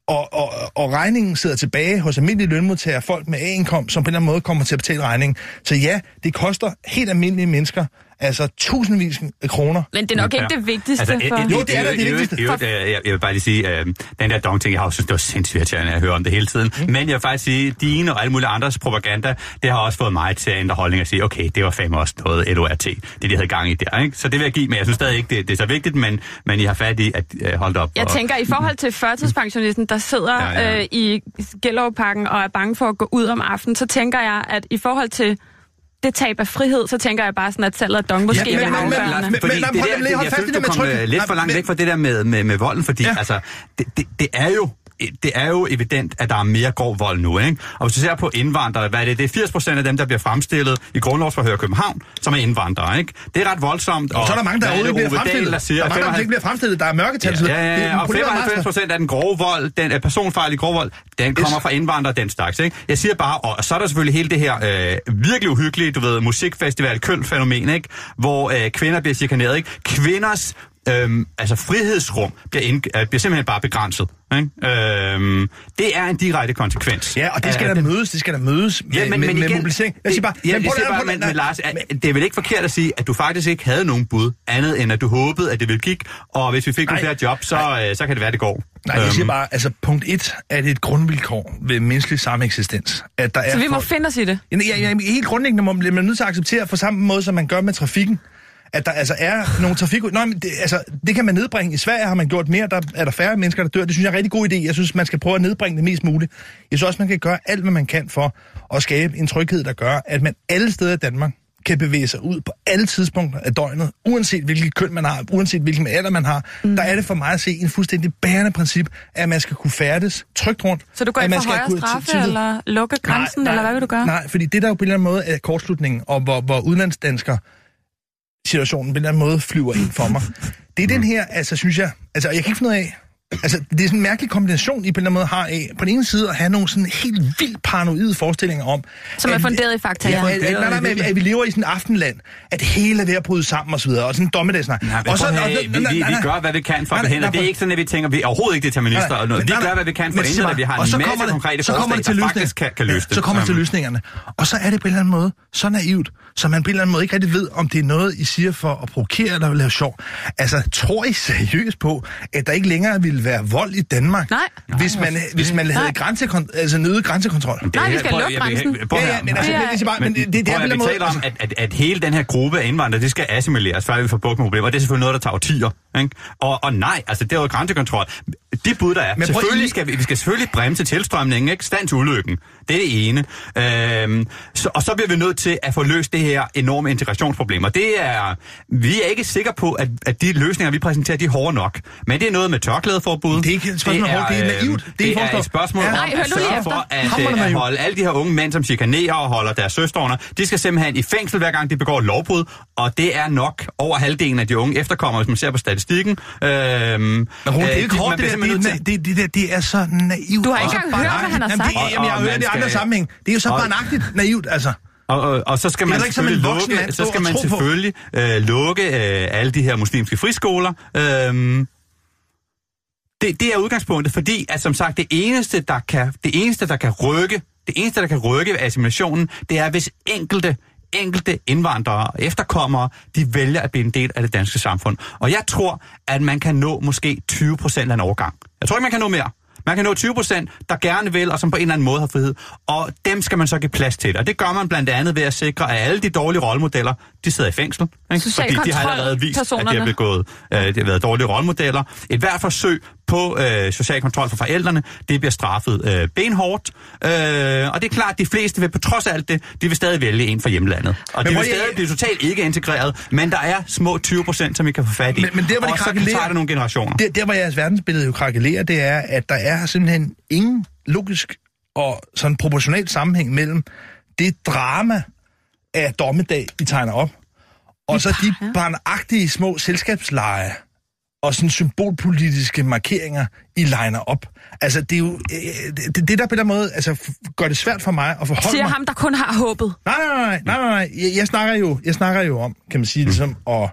og, og, og regningen sidder tilbage hos almindelige lønmodtagere, folk med A-indkomst, som på en eller anden måde kommer til at betale regningen. Så ja, det koster helt almindelige mennesker, altså tusindvis af kroner. Men det er nok ikke det vigtigste Altså, for... Jo, det er det vigtigste. øh, Jeg jeg vil bare lige sige, øh, den der dong ting, jeg har synes, det var sindssygt irriterende at høre om det hele tiden. Mm. Men jeg vil faktisk sige, dine og alle mulige andres propaganda, det har også fået mig til at ændre holdning og sige, okay, det var fandme også noget LORT, det de havde gang i der. Ikke? Så det vil jeg give, men jeg synes stadig ikke, det, det er så vigtigt, men, men I har fat i at øh, holde op. Jeg og- tænker, i forhold til førtidspensionisten, der sidder Ja, ja. Øh, i Gellerup-parken og er bange for at gå ud om aftenen, så tænker jeg, at i forhold til det tab af frihed, så tænker jeg bare sådan, at salget af dong måske men- ja, er men- men- afgørende. men- men- det men- der, men- hold jeg fast i følte, det du med kom lidt for langt væk fra det der med, med, med volden, fordi Ja. altså, det, det, det er jo det er jo evident, at der er mere grov vold nu, ikke? Og hvis du ser på indvandrere, hvad er det? Det er 80 procent af dem, der bliver fremstillet i grundlovsforhør i København, som er indvandrere, ikke? Det er ret voldsomt. Og så er der mange, der overhovedet det, ikke bliver fremstillet. der siger, der er mange, der 55 ikke bliver fremstillet. Der er mørketal. Ja, ja, er ja, og imponerende 95 meget. procent af den grove vold, den er personfarlig grove vold, den kommer fra indvandrere den slags, ikke? Jeg siger bare, og så er der selvfølgelig hele det her øh, virkelig uhyggelige, du ved, musikfestival, køn-fænomen, ikke? Hvor øh, kvinder bliver chikaneret, ikke? Kvinders Øhm, altså frihedsrum bliver, ind, øh, bliver simpelthen bare begrænset. Ikke? Øhm, det er en direkte konsekvens. Ja, og det skal der mødes, det skal der mødes med, Ja, men, med, men med igen, mobilisering. Jeg siger bare, ja, men jeg prøv siger bare, prøv men, men Lars, er- det er vel ikke forkert at sige, at du faktisk ikke havde nogen bud, andet end at du håbede, at det ville gik, og hvis vi fik nogle flere job, så, øh, så kan det være, det går. Nej, jeg siger Øhm, bare, altså punkt et er det et grundvilkår ved menneskelig sameksistens. At der er Så vi må folk- finde os i det. Ja, ja, ja, helt grundlæggende må man nødt til at acceptere på samme måde, som man gør med trafikken. At der altså er nogle trafik... Nå, men det, altså, det kan man nedbringe. I Sverige har man gjort mere, der er der færre mennesker, der dør. Det synes jeg er en rigtig god idé. Jeg synes, man skal prøve at nedbringe det mest muligt. Jeg synes også, man kan gøre alt, hvad man kan for at skabe en tryghed, der gør, at man alle steder i Danmark kan bevæge sig ud på alle tidspunkter af døgnet, uanset hvilket køn man har, uanset hvilken alder man har, mm. der er det for mig at se en fuldstændig bærende princip, at man skal kunne færdes trygt rundt. Så du går ind man for skal højere straffe, til- eller lukke grænsen, nej, eller hvad vil du gøre? Nej, fordi det der jo på en eller anden måde er kortslutningen, og hvor, hvor udlandsdansker situationen på en eller anden måde flyver ind for mig. Det er den her, altså synes jeg, altså jeg kan ikke finde ud af, altså det er sådan en mærkelig kombination, I på en eller anden måde har af, på den ene side at have nogle sådan helt vildt paranoide forestillinger om, Som er at- funderet i fakta, Ja, at, at, nej, nej, at, at vi lever i sådan et aftenland, at det hele er ved at bryde sammen og så videre, og sådan en dommedagsnak. Nej, og høre, vi, gør, hvad vi kan for at forhindre. Det er ikke sådan, at vi tænker, vi er overhovedet ikke determinister. Og noget. Vi gør, hvad vi kan for at forhindre, at vi har og en så masse kommer det- konkrete så kommer forslag, det til der faktisk kan, løse det. Så kommer det til løsningerne. Og så er det på en eller anden måde så naivt, så man på en eller anden måde ikke rigtig ved, om det er noget, I siger for at provokere eller lave sjov. Altså, tror I seriøst på, at der ikke længere ville være vold i Danmark, Nej. hvis man, hvis man havde Nej. grænsekon, altså en øget grænsekontrol? det Nej, vi skal lukke grænsen. Ja, ja, men altså, det, er bare, men det, det, det er på at en vi eller anden taler måde... om, at, at, at hele den her gruppe af indvandrere, det skal assimileres, før vi får bukt med problemer. Det er selvfølgelig noget, der tager årtier. Ikke? Og, og nej, altså det er jo grænsekontrol. De bud, der er. Men selvfølgelig skal vi, vi skal selvfølgelig bremse tilstrømningen, ikke? Stand til ulykken. Det er det ene. Øhm, så, og så bliver vi nødt til at få løst det her enorme integrationsproblem. Og det er, vi er ikke sikre på, at, at de løsninger, vi præsenterer, de er hårde nok. Men det er noget med tørklædeforbud. Det er ikke et spørgsmål om hårdt, det er naivt. Det er Det, er et spørgsmål Ja. om Nej, at sørge efter. for, at, øh, at naivt. holde alle de her unge mænd, som chikanerer og holder deres søstre under, de skal simpelthen i fængsel, hver gang de begår lovbrud, og det er nok over halvdelen af de unge efterkommere, hvis man ser på statistikken. Øhm, Men Rune, det er ikke hårdt, det, det, det, det, det, der, det er så naivt. Du har ikke engang hørt, hvad han har Jamen, sagt. Det, jamen, jeg har hørt det i andre sammenhæng. Det er jo så barnagtigt naivt, altså. Og, og, og så skal Det er man da ikke som en selvfølgelig voksen lukke, så skal man selvfølgelig øh, lukke øh, alle de her muslimske friskoler. Øhm, det, det er udgangspunktet, fordi at som sagt, det eneste, der kan, det eneste, der kan rykke, det eneste, der kan rykke assimilationen, det er, hvis enkelte enkelte indvandrere og efterkommere, de vælger at blive en del af det danske samfund. Og jeg tror, at man kan nå måske 20 procent af en overgang. Jeg tror ikke, man kan nå mere. Man kan nå 20 procent, der gerne vil, og som på en eller anden måde har frihed. Og dem skal man så give plads til. Og det gør man blandt andet ved at sikre, at alle de dårlige rollemodeller, de sidder i fængsel. Ikke? Social Fordi de har allerede vist, at de har begået, øh, de har været dårlige rollemodeller. Et hvert forsøg på øh, social kontrol for forældrene, det bliver straffet øh, benhårdt. Øh, og det er klart, at de fleste vil på trods af alt det, de vil stadig vælge en fra hjemlandet. Og Men de vil jeg- stadig blive totalt ikke integreret, men der er små 20 procent, som I kan få fat i. Men- men der, hvor de og så krakelerer- tager det nogle generationer. Der, der hvor jeres verdensbillede jo krakelerer, det er, at der er simpelthen ingen logisk og sådan proportionalt sammenhæng mellem det drama af dommedag, I tegner op, og så de barnagtige små selskabsleje og sådan symbolpolitiske markeringer, I legner op. Altså, det er jo øh, det, det der på den måde altså, gør det svært for mig at forholde Siger mig... ham, der kun har håbet. Nej, nej, nej, nej, nej, nej. Jeg, jeg, snakker jo, jeg snakker jo om, kan man sige, ligesom at...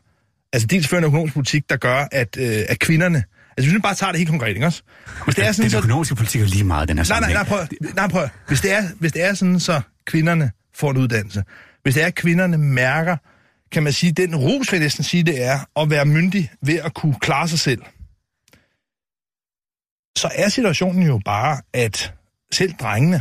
Altså, dels føre en økonomisk politik, der gør, at, øh, at kvinderne... Altså, hvis vi bare tager det helt konkret, ikke også? Hvis det er sådan, den økonomiske politik er lige meget, den her Nej, nej, nej, prøv, nej, prøv. Hvis det, er, hvis det er sådan, så kvinderne får en uddannelse, hvis det er, at kvinderne mærker, kan man sige, den ros, vil jeg næsten sige, det er at være myndig ved at kunne klare sig selv, så er situationen jo bare, at selv drengene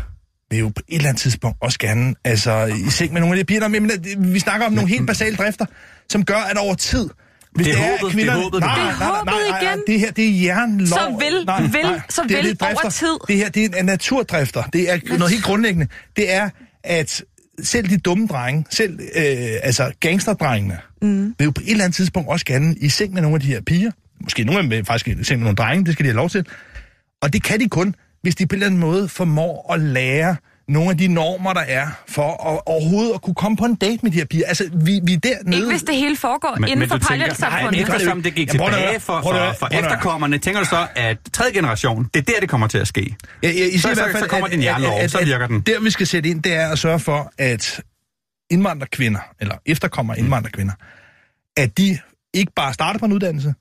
vil jo på et eller andet tidspunkt også gerne, altså i seng med nogle af de piger, der, men øh, vi snakker om nogle helt basale drifter, som gør, at over tid, hvis Det er håbet, det er håbet, nej, det er nej, nej, nej, håbet nej, nej, igen. det her, det er jernlov. Så vil- vil- så det vil er over tid. Det her, det er en naturdrifter. Det er noget helt grundlæggende. Det er, at selv de dumme drenge, selv øh, altså gangsterdrengene, mm. vil jo på et eller andet tidspunkt også gerne i seng med nogle af de her piger. Måske nogle af dem faktisk i seng med nogle drenge, det skal de have lov til. Og det kan de kun, hvis de på en eller anden måde formår at lære nogle af de normer, der er, for at, overhovedet at kunne komme på en date med de her piger. Altså, vi, vi er dernede... Ikke hvis det hele foregår Men, inden men for tænker, nej, parallelsamfundet. eftersom det gik Ja, tilbage høre, for, for, for høre. efterkommerne, tænker du så, at tredje generation, det er der, det kommer til at ske? Ja, ja, I Så- i så- hvert fald, så kommer at- din jernlov, at- at- så virker den. Der, vi skal sætte ind, det er at sørge for, at indvandrerkvinder, eller efterkommer indvandrerkvinder, at de ikke bare starter på en uddannelse,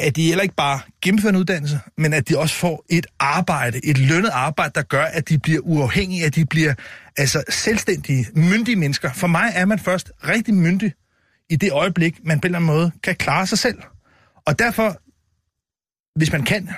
at de heller ikke bare gennemfører en uddannelse, men at de også får et arbejde, et lønnet arbejde, der gør, at de bliver uafhængige, at de bliver altså selvstændige, myndige mennesker. For mig er man først rigtig myndig i det øjeblik, man på en eller anden måde kan klare sig selv. Og derfor, hvis man kan,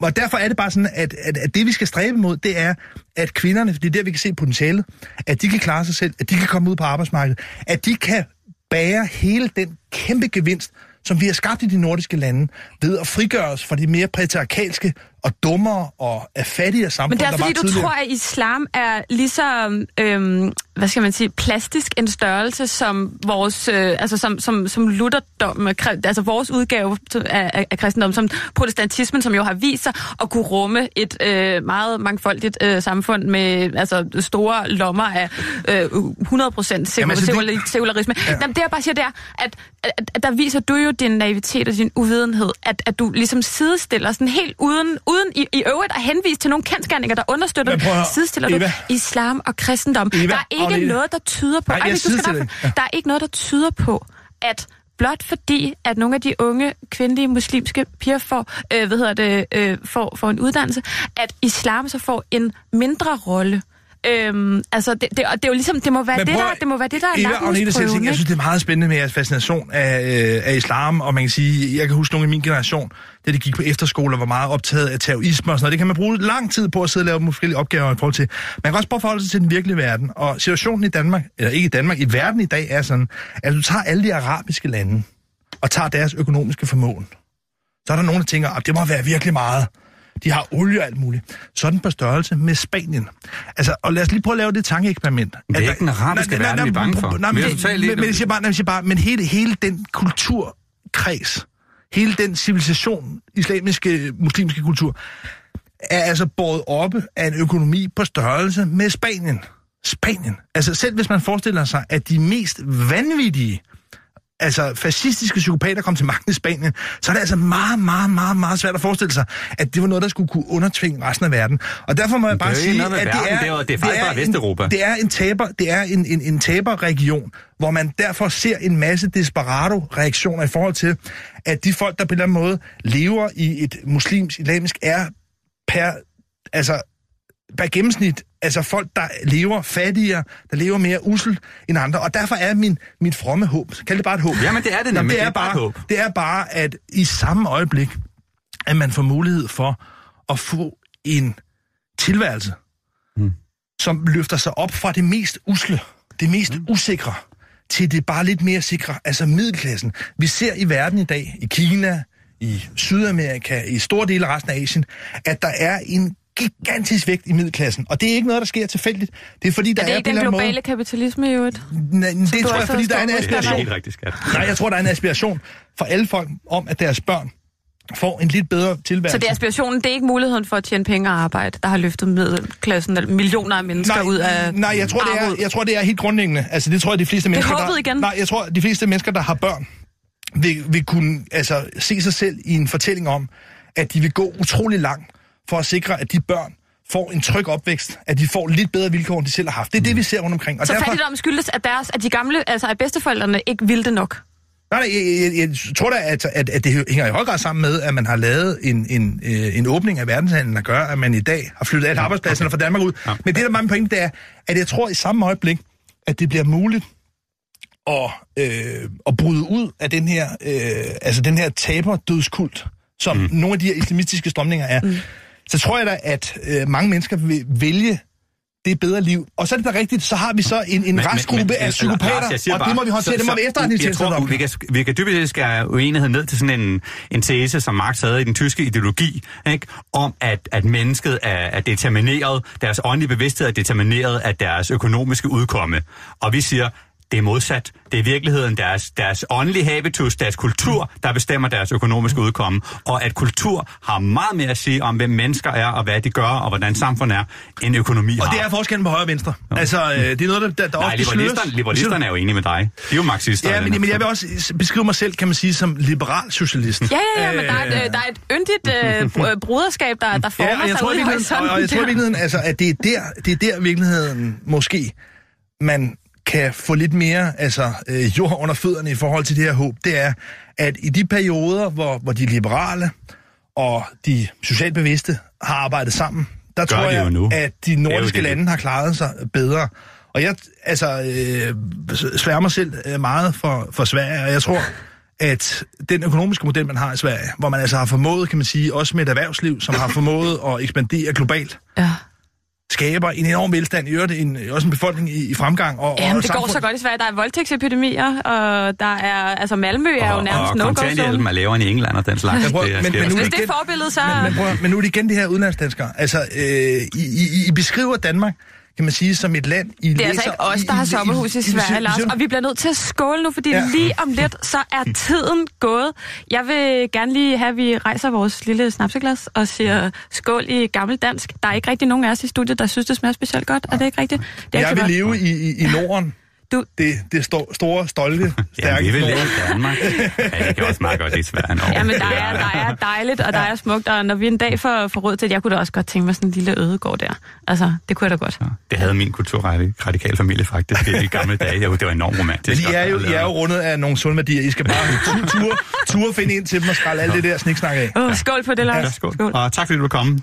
og derfor er det bare sådan, at, at, at det vi skal stræbe mod, det er, at kvinderne, det er der vi kan se potentialet, at de kan klare sig selv, at de kan komme ud på arbejdsmarkedet, at de kan bære hele den kæmpe gevinst, som vi har skabt i de nordiske lande, ved at frigøre os fra de mere patriarkalske og dummere og af fattigere samfund, Men det er fordi, du tidligere. tror, at islam er lige så, øhm, hvad skal man sige, plastisk en størrelse som vores, øh, altså som, som, som lutherdom, altså vores udgave af, af, kristendom, som protestantismen, som jo har vist sig at kunne rumme et øh, meget mangfoldigt øh, samfund med altså, store lommer af øh, 100% sekul- Jamen, altså, det- sekul- sekularisme. Ja. Jamen, det jeg bare siger, det er, at, at, at der viser du jo din naivitet og din uvidenhed, at, at du ligesom sidestiller sådan helt uden, uden i, i øvrigt at henvise til nogle kendskærninger, der understøtter prøv sidestiller Eva. du islam og kristendom. Eva, der er ikke noget, der tyder på... Nej, jeg Ej, ikke. Ja. Der er ikke noget, der tyder på, at blot fordi, at nogle af de unge kvindelige muslimske piger får, øh, hvad hedder det, øh, får, får en uddannelse, at islam så får en mindre rolle. Øhm, altså, det, det, det er jo ligesom, det må være, Men det, prøv der, det må være det, der er Eva Agnete lakmusprøven, Selsing, jeg synes, det er meget spændende med jeres fascination af, øh, af islam, og man kan sige, jeg kan huske nogle i min generation, da de gik på efterskole og var meget optaget af terrorisme og sådan noget. Det kan man bruge lang tid på at sidde og lave forskellige opgaver i forhold til. Man kan også prøve at forholde sig til den virkelige verden, og situationen i Danmark, eller ikke i Danmark, i verden i dag er sådan, at du tager alle de arabiske lande, og tager deres økonomiske formåen. Så er der nogen, der tænker, at det må være virkelig meget. De har olie og alt muligt. Sådan på størrelse med Spanien. Altså, og lad os lige prøve at lave det tankeeksperiment. Det er At ikke der- den arabiske verden, vi er bange for. Nej, men, men, men, bare, siger bare, men hele, hele den kulturkreds, hele den civilisation, islamiske, muslimske kultur, er altså båret oppe af en økonomi på størrelse med Spanien. Spanien. Altså selv hvis man forestiller sig, at de mest vanvittige, altså fascistiske psykopater kom til magten i Spanien, så er det altså meget, meget, meget, meget svært at forestille sig, at det var noget, der skulle kunne undertvinge resten af verden. Og derfor må jeg det bare er sige, at det verden, er, det er det er bare en- Vesteuropa. Det er en taber, det er en, en, en taberregion, hvor man derfor ser en masse desperado-reaktioner i forhold til, at de folk, der på en eller anden måde lever i et muslimsk, islamisk, er per, altså, per gennemsnit, altså folk, der lever fattigere, der lever mere usel end andre. Og derfor er min, mit fromme håb, kald det bare et håb. Jamen, det er det nemlig. det, er bare, håb. det er bare, at i samme øjeblik, at man får mulighed for at få en tilværelse, Hmm. som løfter sig op fra det mest usle, det mest Hmm. usikre, til det bare lidt mere sikre, altså middelklassen. Vi ser i verden i dag, i Kina, i Sydamerika, i store dele af resten af Asien, at der er en gigantisk vægt i middelklassen. Og det er ikke noget, der sker tilfældigt. Det er fordi, der Er det er ikke den globale kapitalisme i øvrigt? måde... Nej, det tror jeg, fordi der er en med? Det er aspiration. helt rigtigt, skat. Nej, jeg tror, der er en aspiration for alle folk om, at deres børn får en lidt bedre tilværelse. Så det er aspirationen, det er ikke muligheden for at tjene penge og arbejde, der har løftet middelklassen, eller millioner af mennesker nej, ud af Nej, jeg tror, det er, jeg tror, det er helt grundlæggende. Altså, det tror jeg, de fleste mennesker, håbet der, igen. Nej, jeg tror, de fleste mennesker, der har børn, vil, vil kunne altså, se sig selv i en fortælling om, at de vil gå utrolig langt for at sikre, at de børn får en tryg opvækst, at de får lidt bedre vilkår, end de selv har haft. Det er det, vi ser rundt omkring. Og Så fattigdom skyldes, at, deres, at de gamle, altså at bedsteforældrene ikke ville det nok. Nej, nej, jeg, jeg, jeg tror da, at, at, at det hænger i høj grad sammen med, at man har lavet en, en, øh, en åbning af verdenshandlen, der gør, at man i dag har flyttet alle arbejdspladserne fra Danmark ud. Ja. Men det, der er mange pointe, det er, at jeg tror i samme øjeblik, at det bliver muligt at, øh, at bryde ud af den her, øh, altså den her taberdødskult, som mm. nogle af de her islamistiske strømninger er. Mm. Så tror jeg da, at øh, mange mennesker vil vælge det bedre liv. Og så er det da rigtigt, så har vi så en, en restgruppe af psykopater, Lars, siger og det bare, må vi håndtere, det må vi efterretningstjeneste Jeg tror, op. vi kan, vi kan dybest set skære uenighed ned til sådan en, en tese, som Marx havde i den tyske ideologi, ikke? om at, at mennesket er, er determineret, deres åndelige bevidsthed er determineret af deres økonomiske udkomme. Og vi siger, det er modsat. Det er i virkeligheden deres, deres åndelige habitus, deres kultur, der bestemmer deres økonomiske udkomme. Og at kultur har meget mere at sige om, hvem mennesker er, og hvad de gør, og hvordan samfundet er, end økonomi Og har. det er forskellen på højre og venstre. Altså, øh, det er noget, der, der, der Nej, ofte liberalisterne, sløres. liberalisterne er jo enige med dig. De er jo marxister. Ja, men, men jeg vil også beskrive mig selv, kan man sige, som liberal socialist. Ja, ja, ja, men der er et, øh, der er et yndigt øh, br- broderskab, der, der former Ja, og jeg sig tror, ude i virkeligheden, og, og jeg tror i horisonten. virkeligheden, altså, at det er der, det er der i virkeligheden måske, man kan få lidt mere altså, øh, jord under fødderne i forhold til det her håb, det er, at i de perioder, hvor, hvor de liberale og de socialt bevidste har arbejdet sammen, der Gør tror jeg, nu. at de nordiske lande har klaret sig bedre. Og jeg altså, øh, sværmer selv øh, meget for, for Sverige, og jeg tror, at den økonomiske model, man har i Sverige, hvor man altså har formået, kan man sige, også med et erhvervsliv, som har formået at ekspandere globalt, Ja. Skaber en enorm velstand, i øvrigt en, også en befolkning i, i fremgang. Og, Jamen, og det går samfund- så godt i Sverige. Der er voldtægtsepidemier, og der er... Altså, Malmø er jo Og, nærmest og no-go kontanthjælpen er lavere end i England og den slags. Men prøv- det men- men nu- Hvis det er forbilledet, så... Men, men, prøv, at- men nu er det igen det her udenlandsdanskere. Altså, øh, I, I, I beskriver Danmark, kan man sige, som et land... I Det er altså ikke os, der har sommerhus i Sverige, Lars. Og vi bliver nødt til at skåle nu, fordi Ja. lige om lidt, så er tiden gået. Jeg vil gerne lige have, at vi rejser vores lille snapseglas og siger skål i gammel dansk. Der er ikke rigtig nogen af os i studiet, der synes, det smager specielt godt. Er det ikke rigtigt? Det er Jeg vil godt. leve i, i, i Norden. Du- Det, det sto, store, stolte, Ja, stærke vi vil leve i Danmark. Ja, det kan også meget godt i Sverige. Ja, men der er, der er dejligt, og der er smukt, og når vi en dag får, får råd til det, jeg kunne da også godt tænke mig sådan en lille ødegård der. Altså, det kunne jeg da godt. Det havde min kulturradikale familie faktisk i de gamle dage. Det var- Det var enormt Men romantisk. I er, jo, I er jo rundet af nogle sunde værdier. I skal bare tu- ture, ture finde ind til dem og skralde alt det der sniksnak af. Åh, oh, skål på det, Lars. Ja, skål. Og tak fordi du kom.